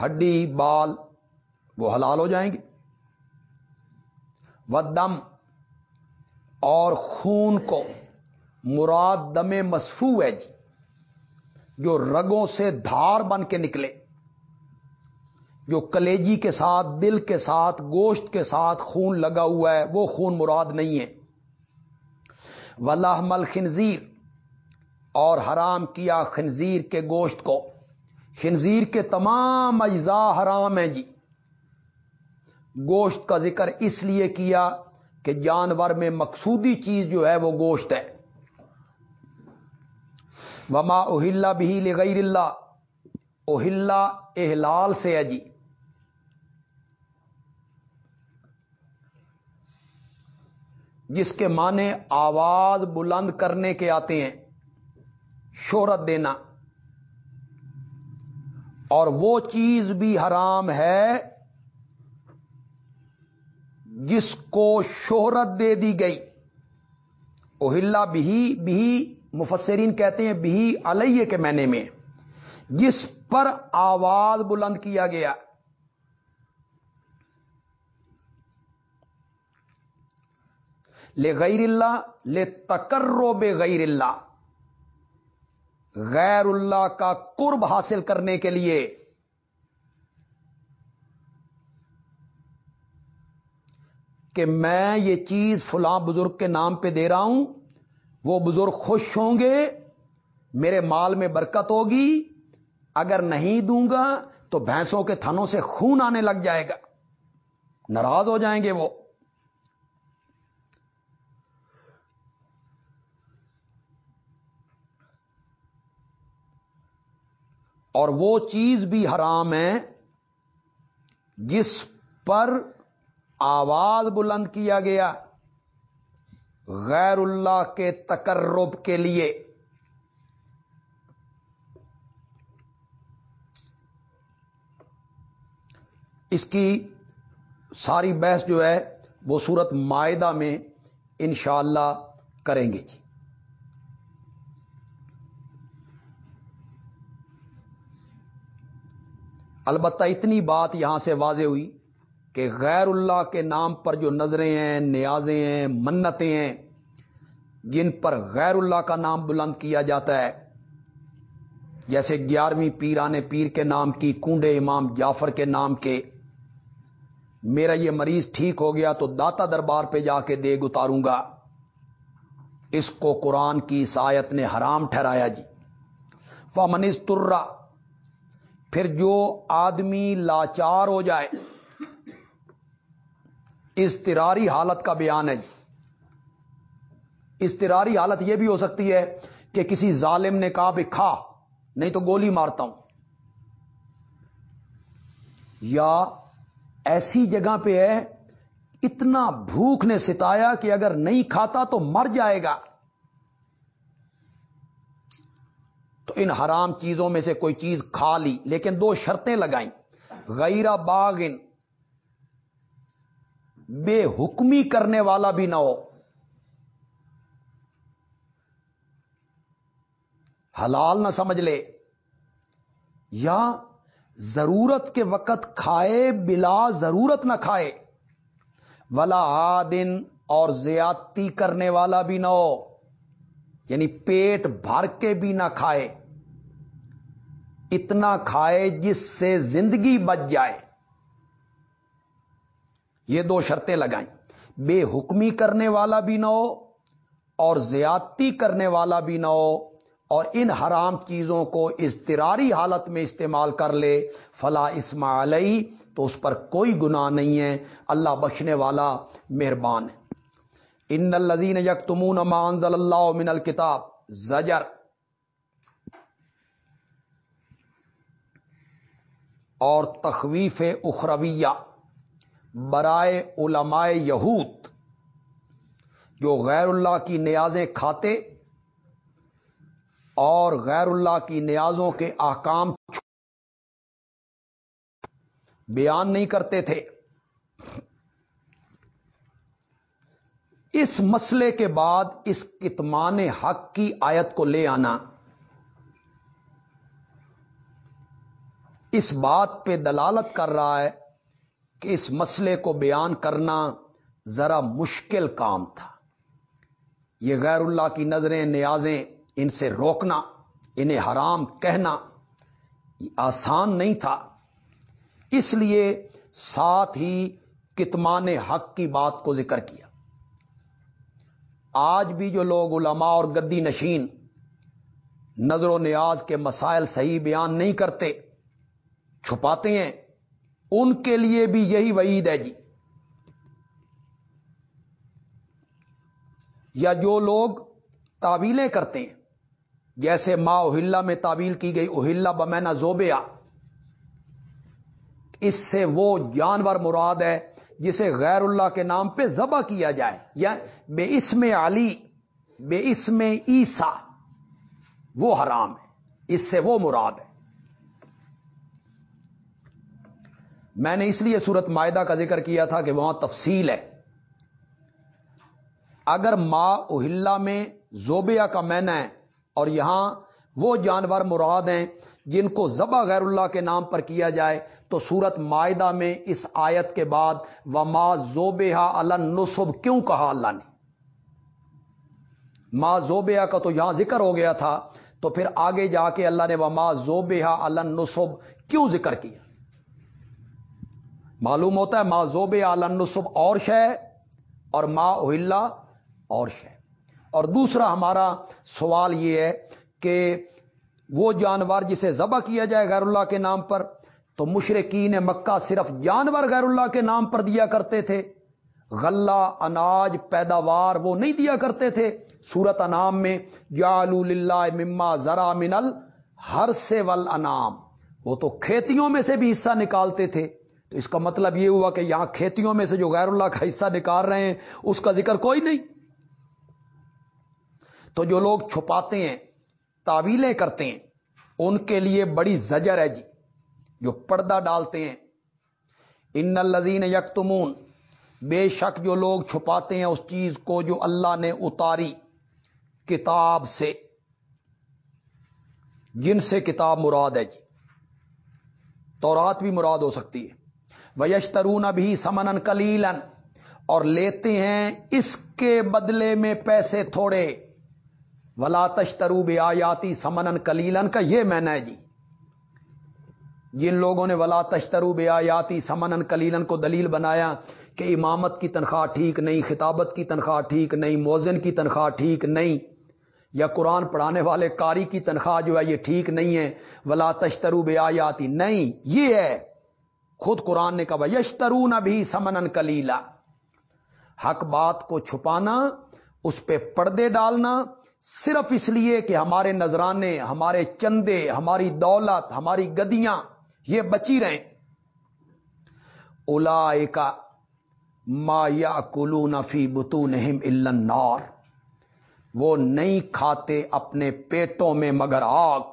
ہڈی، بال، وہ حلال ہو جائیں گے۔ و دم اور خون کو مراد دم مصفو ہے جی جو رگوں سے دھار بن کے نکلے، جو کلیجی کے ساتھ، دل کے ساتھ، گوشت کے ساتھ خون لگا ہوا ہے، وہ خون مراد نہیں ہے۔ مل خنزیر اور حرام کیا خنزیر کے گوشت کو۔ خنزیر کے تمام اجزاء حرام ہیں جی۔ گوشت کا ذکر اس لیے کیا کہ جانور میں مقصودی چیز جو ہے وہ گوشت ہے۔ وما اہل بھی لغیر اللہ۔ اوہلا احلال سے ہے جی۔ جس کے معنی آواز بلند کرنے کے آتے ہیں، شہرت دینا۔ اور وہ چیز بھی حرام ہے جس کو شہرت دے دی گئی۔ اوہلا بھی بھی مفسرین کہتے ہیں بھی علیہ کے معنی میں، جس پر آواز بلند کیا گیا۔ لے غیر اللہ لے تکرو بے غیر اللہ۔ غیر اللہ کا قرب حاصل کرنے کے لیے۔ کہ میں یہ چیز فلاں بزرگ کے نام پہ دے رہا ہوں وہ بزرگ خوش ہوں گے، میرے مال میں برکت ہوگی، اگر نہیں دوں گا تو بھینسوں کے تھنوں سے خون آنے لگ جائے گا۔ ناراض ہو جائیں گے وہ۔ اور وہ چیز بھی حرام ہے جس پر آواز بلند کیا گیا۔ غیر اللہ کے تقرب کے لیے۔ اس کی ساری بحث جو ہے، وہ صورت معاہدہ میں انشاءاللہ اللہ کریں گے جی۔ البتہ اتنی بات یہاں سے واضح ہوئی۔ کہ غیر اللہ کے نام پر جو نظریں ہیں، نیازیں ہیں، منتیں ہیں، جن پر غیر اللہ کا نام بلند کیا جاتا ہے۔ جیسے گیارہویں پیرانے پیر کے نام کی کنڈے امام جعفر کے نام کے۔ میرا یہ مریض ٹھیک ہو گیا تو داتا دربار پہ جا کے دیگ اتاروں گا۔ اس کو قرآن کی سایت نے حرام ٹھہرایا جی۔ فمنس ترا پھر جو آدمی لاچار ہو جائے استراری حالت کا بیان ہے جی۔ استراری حالت یہ بھی ہو سکتی ہے کہ کسی ظالم نے کہا بھی کھا، نہیں تو گولی مارتا ہوں۔ یا ایسی جگہ پہ ہے، اتنا بھوک نے ستایا کہ اگر نہیں کھاتا تو مر جائے گا۔ تو ان حرام چیزوں میں سے کوئی چیز کھا لی، لیکن دو شرطیں لگائیں۔ غیر باغن بے حکمی کرنے والا بھی نہ ہو۔ حلال نہ سمجھ لے۔ یا ضرورت کے وقت کھائے بلا ضرورت نہ کھائے۔ ولا آدن اور زیادتی کرنے والا بھی نہ ہو۔ یعنی پیٹ بھر کے بھی نہ کھائے۔ اتنا کھائے جس سے زندگی بچ جائے۔ یہ دو شرطیں لگائیں۔ بے حکمی کرنے والا بھی نہ ہو اور زیادتی کرنے والا بھی نہ ہو اور ان حرام چیزوں کو اضطراری حالت میں استعمال کر لے، فلا اسما علیہ، تو اس پر کوئی گناہ نہیں ہے۔ اللہ بخشنے والا مہربان ہے۔ ان الزین یک تمون مانزل اللہ من الکتاب، زجر۔ اور تخویف اخرویہ۔ برائے علماء یہود جو غیر اللہ کی نیازیں کھاتے اور غیر اللہ کی نیازوں کے احکام بیان نہیں کرتے تھے۔ اس مسئلے کے بعد اس کتمان حق کی آیت کو لے آنا۔ اس بات پہ دلالت کر رہا ہے کہ اس مسئلے کو بیان کرنا ذرا مشکل کام تھا۔ یہ غیر اللہ کی نظریں، نیازیں، ان سے روکنا، انہیں حرام کہنا آسان نہیں تھا۔ اس لیے ساتھ ہی کتمان حق کی بات کو ذکر کیا۔ آج بھی جو لوگ علماء اور گدی نشین نظر و نیاز کے مسائل صحیح بیان نہیں کرتے، چھپاتے ہیں ان کے لیے بھی یہی وعید ہے جی۔ یا جو لوگ تعویلیں کرتے ہیں، جیسے ماں اہلا میں تعویل کی گئی اہلا بمینا زوبیا اس سے وہ جانور مراد ہے جسے غیر اللہ کے نام پہ ذبح کیا جائے۔ یا بے اسم علی، بے اسم عیسا وہ حرام ہے، اس سے وہ مراد ہے۔ میں نے اس لیے صورت معاہدہ کا ذکر کیا تھا کہ وہاں تفصیل ہے۔ اگر ماں اہلا میں زوبیا کا مینا ہے اور یہاں وہ جانور مراد ہیں جن کو ذبح غیر اللہ کے نام پر کیا جائے، تو سورت معاہدہ میں اس آیت کے بعد وما زوبہ النصب کیوں کہا اللہ نے؟ ماں زوبیا کا تو یہاں ذکر ہو گیا تھا، تو پھر آگے جا کے اللہ نے وما زوبہ النصب کیوں ذکر کیا؟ معلوم ہوتا ہے ماں زوب النصب اور شے اور ماں اہلا اور شے اور دوسرا ہمارا سوال یہ ہے کہ وہ جانور جسے ذبح کیا جائے غیر اللہ کے نام پر، تو مشرقین مکہ صرف جانور غیر اللہ کے نام پر دیا کرتے تھے۔ غلہ، اناج، پیداوار وہ نہیں دیا کرتے تھے۔ سورت انام میں اللہ مما ذرا منل ہر سے ول انام وہ تو کھیتیوں میں سے بھی حصہ نکالتے تھے۔ تو اس کا مطلب یہ ہوا کہ یہاں کھیتیوں میں سے جو غیر اللہ کا حصہ نکال رہے ہیں، اس کا ذکر کوئی نہیں۔ تو جو لوگ چھپاتے ہیں، تعویلیں کرتے ہیں، ان کے لیے بڑی زجر ہے جی۔ جو پردہ ڈالتے ہیں، ان الزین یکتمون، بے شک جو لوگ چھپاتے ہیں، اس چیز کو جو اللہ نے اتاری کتاب سے۔ جن سے کتاب مراد ہے جی۔ تورات بھی مراد ہو سکتی ہے۔ ویشترون بھی سمن کلیلن اور لیتے ہیں اس کے بدلے میں پیسے تھوڑے۔ ولا تشترو بے آیاتی سمن کلیلن کا یہ میں ہے جی۔ جن لوگوں نے ولا تشترو بے آیاتی سمن کلیلن کو دلیل بنایا کہ امامت کی تنخواہ ٹھیک نہیں، خطابت کی تنخواہ ٹھیک نہیں موزن کی تنخواہ ٹھیک نہیں، یا قرآن پڑھانے والے کاری کی تنخواہ جو ہے یہ ٹھیک نہیں ہے۔ ولا تشترو بے آیاتی نہیں، یہ ہے۔ خود قرآن نے کہا، یشترون بھی سمن کلیلا حق بات کو چھپانا، اس پہ پردے ڈالنا، صرف اس لیے کہ ہمارے نذرانے، ہمارے چندے، ہماری دولت، ہماری گدیاں، یہ بچی رہیں۔ الا ما یا کلو نفی بتو نہم النار۔ وہ نہیں کھاتے اپنے پیٹوں میں مگر آگ۔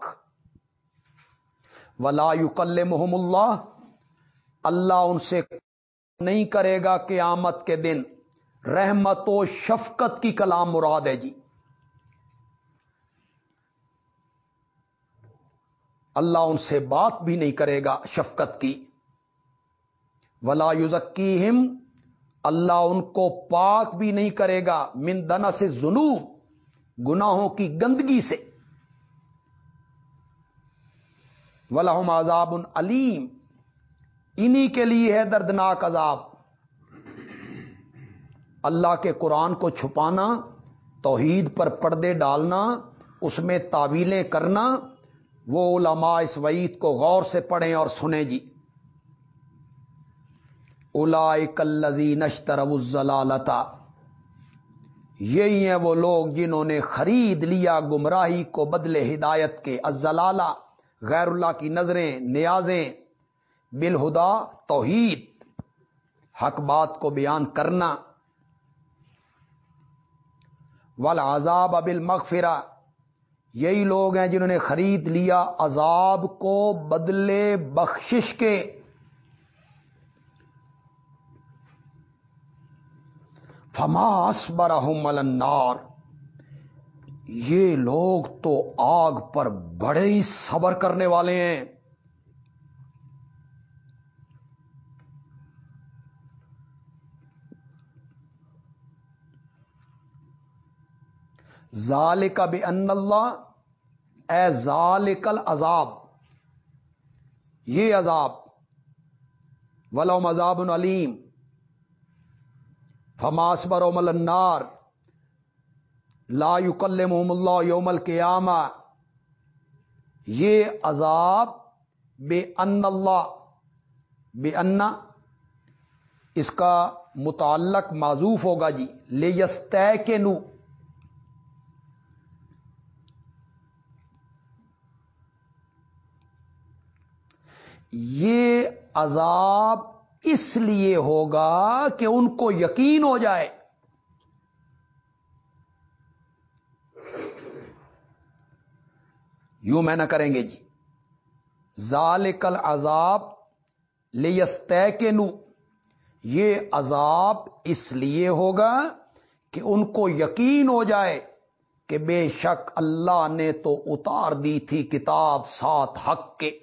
ولا کل محم اللہ۔ اللہ ان سے نہیں کرے گا قیامت کے دن۔ رحمت و شفقت کی کلام مراد ہے جی۔ اللہ ان سے بات بھی نہیں کرے گا شفقت کی۔ ولا یوزکی ہم اللہ ان کو پاک بھی نہیں کرے گا۔ من دنا سے جنوب گناہوں کی گندگی سے۔ ولاحم عذاب ان علیم انہی کے لیے ہے دردناک عذاب۔ اللہ کے قرآن کو چھپانا، توحید پر پردے ڈالنا، اس میں تعویلیں کرنا، وہ علماء اس وعید کو غور سے پڑھیں اور سنیں جی۔ الا کلزی نشتر الزلالتا یہی ہیں وہ لوگ جنہوں نے خرید لیا گمراہی کو بدلے ہدایت کے۔ ازلالہ غیر اللہ کی نظریں، نیازیں بالہدا توحید، حق بات کو بیان کرنا، والعذاب ابل مغفرہ یہی لوگ ہیں جنہوں نے خرید لیا عذاب کو بدلے بخشش کے۔ فماس برہم النار، یہ لوگ تو آگ پر بڑے ہی صبر کرنے والے ہیں۔ ذالک بے ان اللہ اے ذالکل عذاب، یہ عذاب ولو مذاب علیم فماس برو النار، لا یکلمہم اللہ یوم القیامہ، یہ عذاب بے ان اللہ بے انا اس کا متعلق معذوف ہوگا جی لے یس کے نو یہ عذاب اس لیے ہوگا کہ ان کو یقین ہو جائے۔ یوں میں نہ کریں گے جی۔ ذالکل عذاب لیست کے نو یہ عذاب اس لیے ہوگا کہ ان کو یقین ہو جائے کہ بے شک اللہ نے تو اتار دی تھی کتاب ساتھ حق کے۔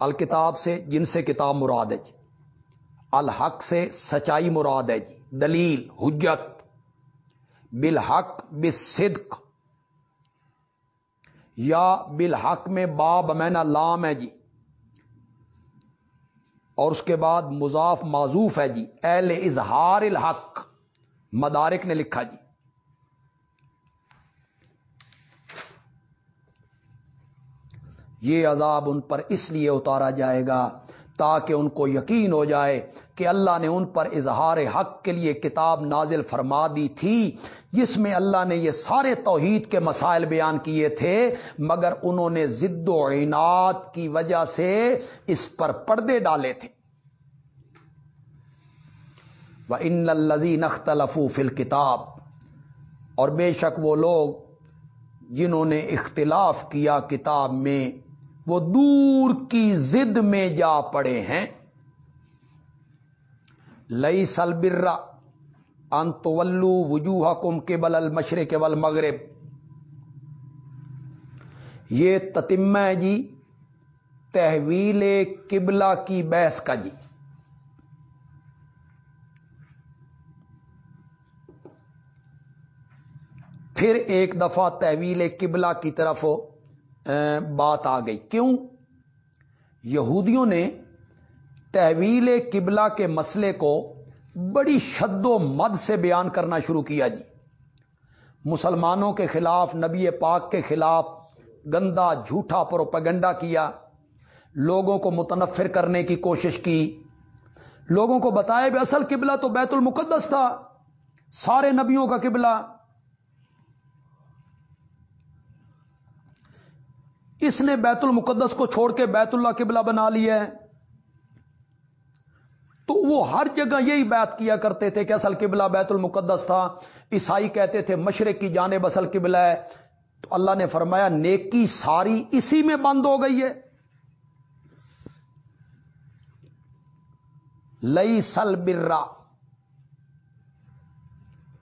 الکتاب سے جن سے کتاب مراد ہے جی۔ الحق سے سچائی مراد ہے جی۔ دلیل، حجت۔ بالحق بصدق یا بالحق میں باب مینا لام ہے جی۔ اور اس کے بعد مضاف معذوف ہے جی۔ اہل اظہار الحق۔ مدارک نے لکھا جی۔ یہ عذاب ان پر اس لیے اتارا جائے گا تاکہ ان کو یقین ہو جائے کہ اللہ نے ان پر اظہار حق کے لیے کتاب نازل فرما دی تھی، جس میں اللہ نے یہ سارے توحید کے مسائل بیان کیے تھے، مگر انہوں نے ضد و عناد کی وجہ سے اس پر پردے ڈالے تھے۔ وہ ان الزی نخت فل کتاب اور بے شک وہ لوگ جنہوں نے اختلاف کیا کتاب میں وہ دور کی زد میں جا پڑے ہیں۔ لئی سلبرا انتولو وجوہ کم کے بل المشرے کے بل مغرب یہ تتم ہے جی تحویل قبلہ کی بحث کا جی۔ پھر ایک دفعہ تحویل قبلہ کی طرف بات آ گئی۔ کیوں؟ یہودیوں نے تحویل قبلہ کے مسئلے کو بڑی شد و مد سے بیان کرنا شروع کیا جی۔ مسلمانوں کے خلاف، نبی پاک کے خلاف گندا، جھوٹا پروپگنڈا کیا۔ لوگوں کو متنفر کرنے کی کوشش کی۔ لوگوں کو بتایا بھی اصل قبلہ تو بیت المقدس تھا۔ سارے نبیوں کا قبلہ۔ اس نے بیت المقدس کو چھوڑ کے بیت اللہ قبلہ بنا لیا ہے۔ تو وہ ہر جگہ یہی بات کیا کرتے تھے کہ اصل قبلہ بیت المقدس تھا۔ عیسائی کہتے تھے مشرق کی جانب اصل قبلہ ہے۔ تو اللہ نے فرمایا، نیکی ساری اسی میں بند ہو گئی ہے۔ لئی سل برا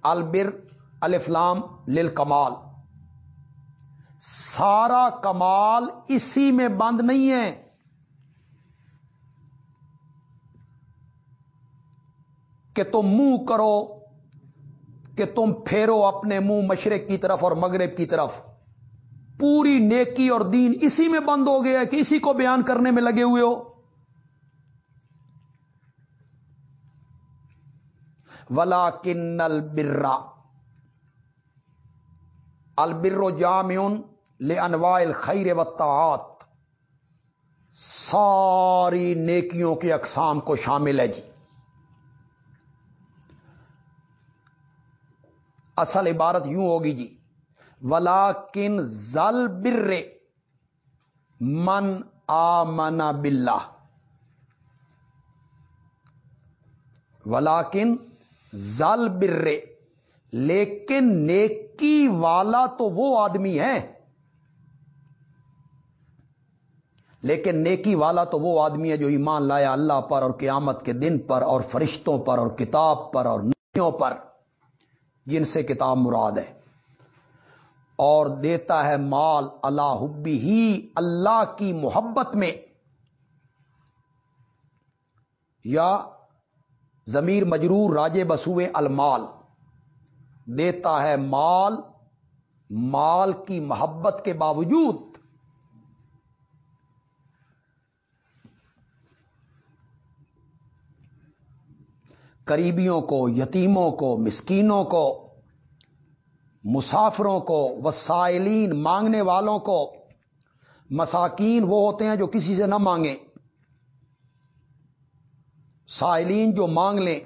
البر الفلام لل کمال سارا کمال اسی میں بند نہیں ہے۔ کہ تم منہ کرو، کہ تم پھیرو اپنے منہ مشرق کی طرف اور مغرب کی طرف۔ پوری نیکی اور دین اسی میں بند ہو گیا کہ اسی کو بیان کرنے میں لگے ہوئے ہو۔ ولا کنل برا البر جامعن لے انوائل خیر وطاعت ساری نیکیوں کے اقسام کو شامل ہے جی۔ اصل عبارت یوں ہوگی جی۔ ولا کن زل بر من آ منا بلا ولاکن زل برے لیکن نیکی والا تو وہ آدمی ہے۔ لیکن نیکی والا تو وہ آدمی ہے جو ایمان لایا اللہ پر اور قیامت کے دن پر اور فرشتوں پر اور کتاب پر اور نیوں پر، جن سے کتاب مراد ہے۔ اور دیتا ہے مال اللہ حبی ہی اللہ کی محبت میں۔ یا ضمیر مجرور راجے بسوے المال۔ دیتا ہے مال مال کی محبت کے باوجود۔ قریبیوں کو، یتیموں کو، مسکینوں کو، مسافروں کو، وسائلین مانگنے والوں کو۔ مساکین وہ ہوتے ہیں جو کسی سے نہ مانگیں۔ سائلین جو مانگ لیں۔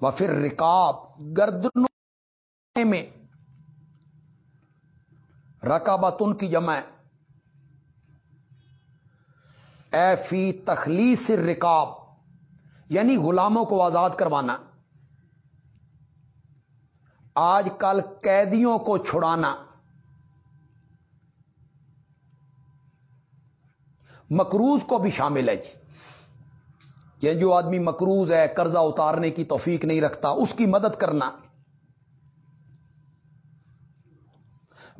وہ پھر رکاب گردنوں میں رکابت ان کی جمع۔ اے فی تخلیص رکاب یعنی غلاموں کو آزاد کروانا۔ آج کل قیدیوں کو چھڑانا۔ مکروز کو بھی شامل ہے جی۔ یہ جو آدمی مکروز ہے، قرضہ اتارنے کی توفیق نہیں رکھتا، اس کی مدد کرنا۔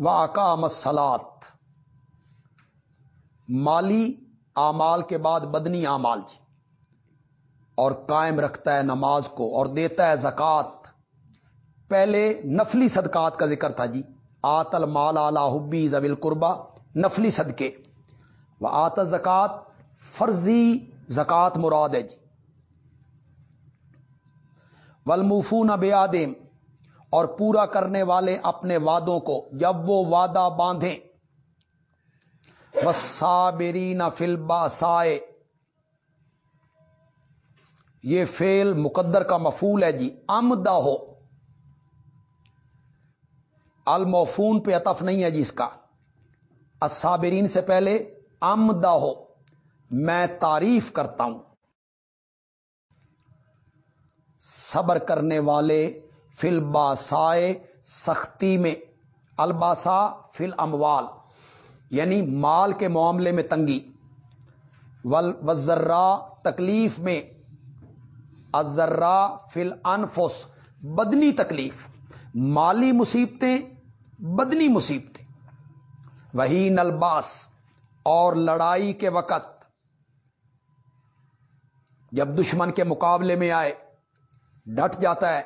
واقع مسلات مالی اعمال کے بعد بدنی اعمال جی۔ اور قائم رکھتا ہے نماز کو اور دیتا ہے زکات پہلے نفلی صدقات کا ذکر تھا جی۔ آتل مال آلہ حبی زبل قربا نفلی صدقے۔ وہ آت زکات فرضی زکات مراد ہے جی۔ ولمفون بے آدم اور پورا کرنے والے اپنے وعدوں کو، جب وہ وعدہ باندھیں۔ وسابرین فلبا سائے یہ فیل مقدر کا مفول ہے جی امدہ ہو۔ الموفون پہ اطف نہیں ہے جی اس کا۔ الصابرین سے پہلے امدہ ہو۔ میں تعریف کرتا ہوں۔ صبر کرنے والے فل باسائے سختی میں، الباسا فل اموال یعنی مال کے معاملے میں تنگی وزرا تکلیف میں ازرا فل انفس، بدنی تکلیف، مالی مصیبتیں، بدنی مصیبتیں۔ وہی نلباس اور لڑائی کے وقت، جب دشمن کے مقابلے میں آئے، ڈٹ جاتا ہے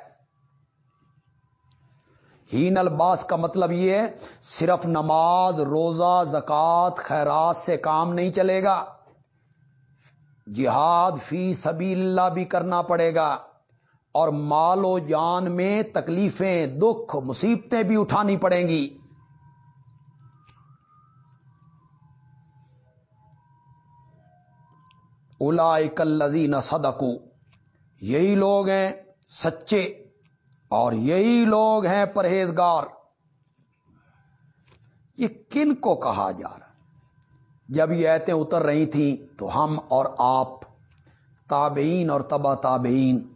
ہین الباس کا مطلب یہ ہے صرف نماز، روزہ زکات خیرات سے کام نہیں چلے گا۔ جہاد فی سبی اللہ بھی کرنا پڑے گا۔ اور مال و جان میں تکلیفیں، دکھ، مصیبتیں بھی اٹھانی پڑیں گی۔ الا الزین صدقو، یہی لوگ ہیں، سچے۔ اور یہی لوگ ہیں پرہیزگار۔ یہ کن کو کہا جا رہا؟ جب یہ ایتیں اتر رہی تھیں تو ہم اور آپ، تابعین اور تبا تابعین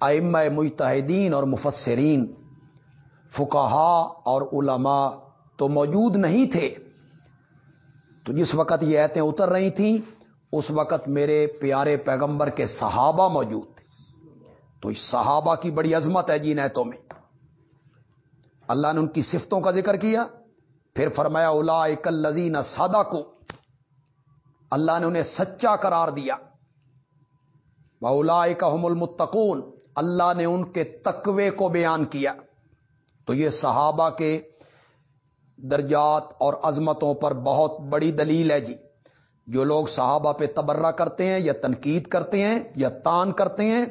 ام متحدین اور مفسرین فکہا اور علماء تو موجود نہیں تھے۔ تو جس وقت یہ ایتیں اتر رہی تھیں، اس وقت میرے پیارے پیغمبر کے صحابہ موجود تھے۔ تو اس صحابہ کی بڑی عظمت ہے جی نیتوں میں۔ اللہ نے ان کی صفتوں کا ذکر کیا، پھر فرمایا الا لذین سادا کو اللہ نے انہیں سچا قرار دیا۔ اولا المتقون۔ اللہ نے ان کے تقوے کو بیان کیا۔ تو یہ صحابہ کے درجات اور عظمتوں پر بہت بڑی دلیل ہے جی۔ جو لوگ صحابہ پہ تبرہ کرتے ہیں یا تنقید کرتے ہیں یا تان کرتے ہیں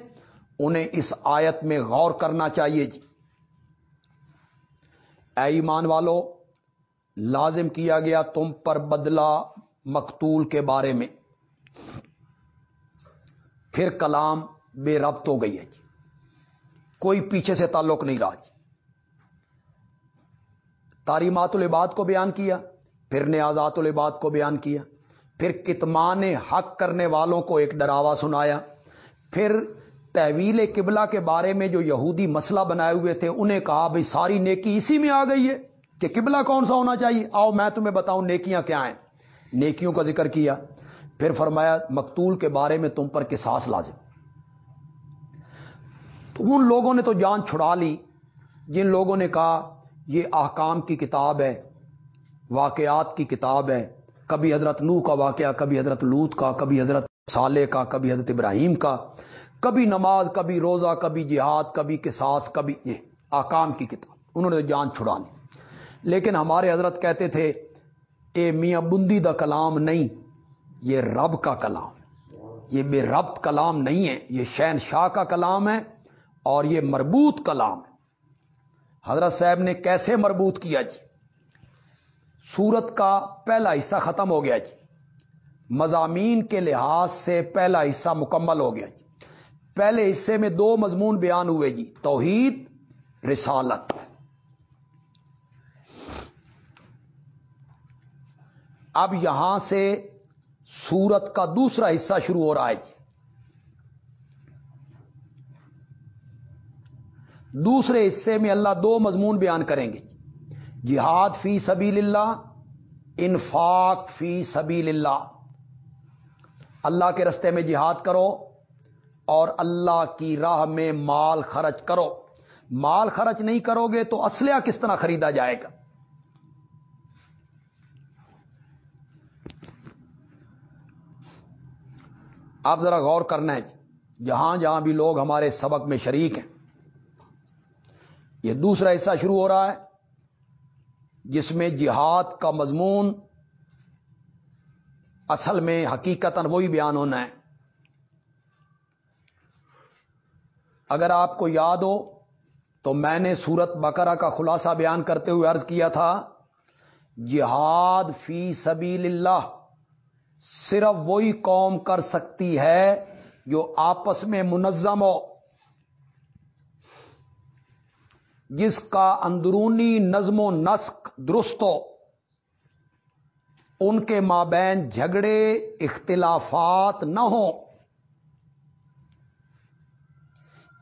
انہیں اس آیت میں غور کرنا چاہیے جی۔ اے ایمان والو، لازم کیا گیا تم پر بدلہ مقتول کے بارے میں۔ پھر کلام بے ربط ہو گئی ہے جی۔ کوئی پیچھے سے تعلق نہیں رہا جی۔ تاریمات العباد کو بیان کیا، پھر نیازات العباد کو بیان کیا، پھر کتمان حق کرنے والوں کو ایک ڈراوا سنایا، پھر تحویل قبلہ کے بارے میں جو یہودی مسئلہ بنائے ہوئے تھے، انہیں کہا بھائی ساری نیکی اسی میں آ گئی ہے کہ قبلہ کون سا ہونا چاہیے۔ آؤ، میں تمہیں بتاؤں نیکیاں کیا ہیں۔ نیکیوں کا ذکر کیا۔ پھر فرمایا، مقتول کے بارے میں تم پر کساس لازم۔ تو ان لوگوں نے تو جان چھڑا لی۔ جن لوگوں نے کہا، یہ احکام کی کتاب ہے، واقعات کی کتاب ہے۔ کبھی حضرت نو کا واقعہ، کبھی حضرت لوت کا، کبھی حضرت صالح کا، کبھی حضرت ابراہیم کا۔ کبھی نماز، کبھی روزہ، کبھی جہاد، کبھی کساس کبھی یہ آکام کی کتاب۔ انہوں نے جان چھڑا لی۔ لیکن ہمارے حضرت کہتے تھے، اے میاں بندی دا کلام نہیں، یہ رب کا کلام۔ یہ بے ربط کلام نہیں ہے، یہ شہن شاہ کا کلام ہے اور یہ مربوط کلام ہے۔ حضرت صاحب نے کیسے مربوط کیا جی؟ سورت کا پہلا حصہ ختم ہو گیا جی۔ مضامین کے لحاظ سے پہلا حصہ مکمل ہو گیا جی۔ پہلے حصے میں دو مضمون بیان ہوئے جی توحید، رسالت۔ اب یہاں سے سورت کا دوسرا حصہ شروع ہو رہا ہے جی۔ دوسرے حصے میں اللہ دو مضمون بیان کریں گے۔ جہاد فی سبیل اللہ انفاق فی سبیل اللہ اللہ کے رستے میں جہاد کرو۔ اور اللہ کی راہ میں مال خرچ کرو۔ مال خرچ نہیں کرو گے تو اسلحہ کس طرح خریدا جائے گا؟ آپ ذرا غور کرنا ہے جی۔ جہاں جہاں بھی لوگ ہمارے سبق میں شریک ہیں، یہ دوسرا حصہ شروع ہو رہا ہے، جس میں جہاد کا مضمون اصل میں حقیقت وہی بیان ہونا ہے۔ اگر آپ کو یاد ہو، تو میں نے سورت بکرا کا خلاصہ بیان کرتے ہوئے عرض کیا تھا، جہاد فی سبیل اللہ صرف وہی قوم کر سکتی ہے جو آپس میں منظم ہو، جس کا اندرونی نظم و نسق درست ہو، ان کے مابین جھگڑے، اختلافات نہ ہوں۔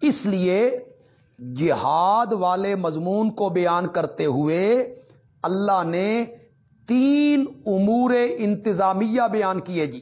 اس لیے جہاد والے مضمون کو بیان کرتے ہوئے اللہ نے تین امور انتظامیہ بیان کیے جی۔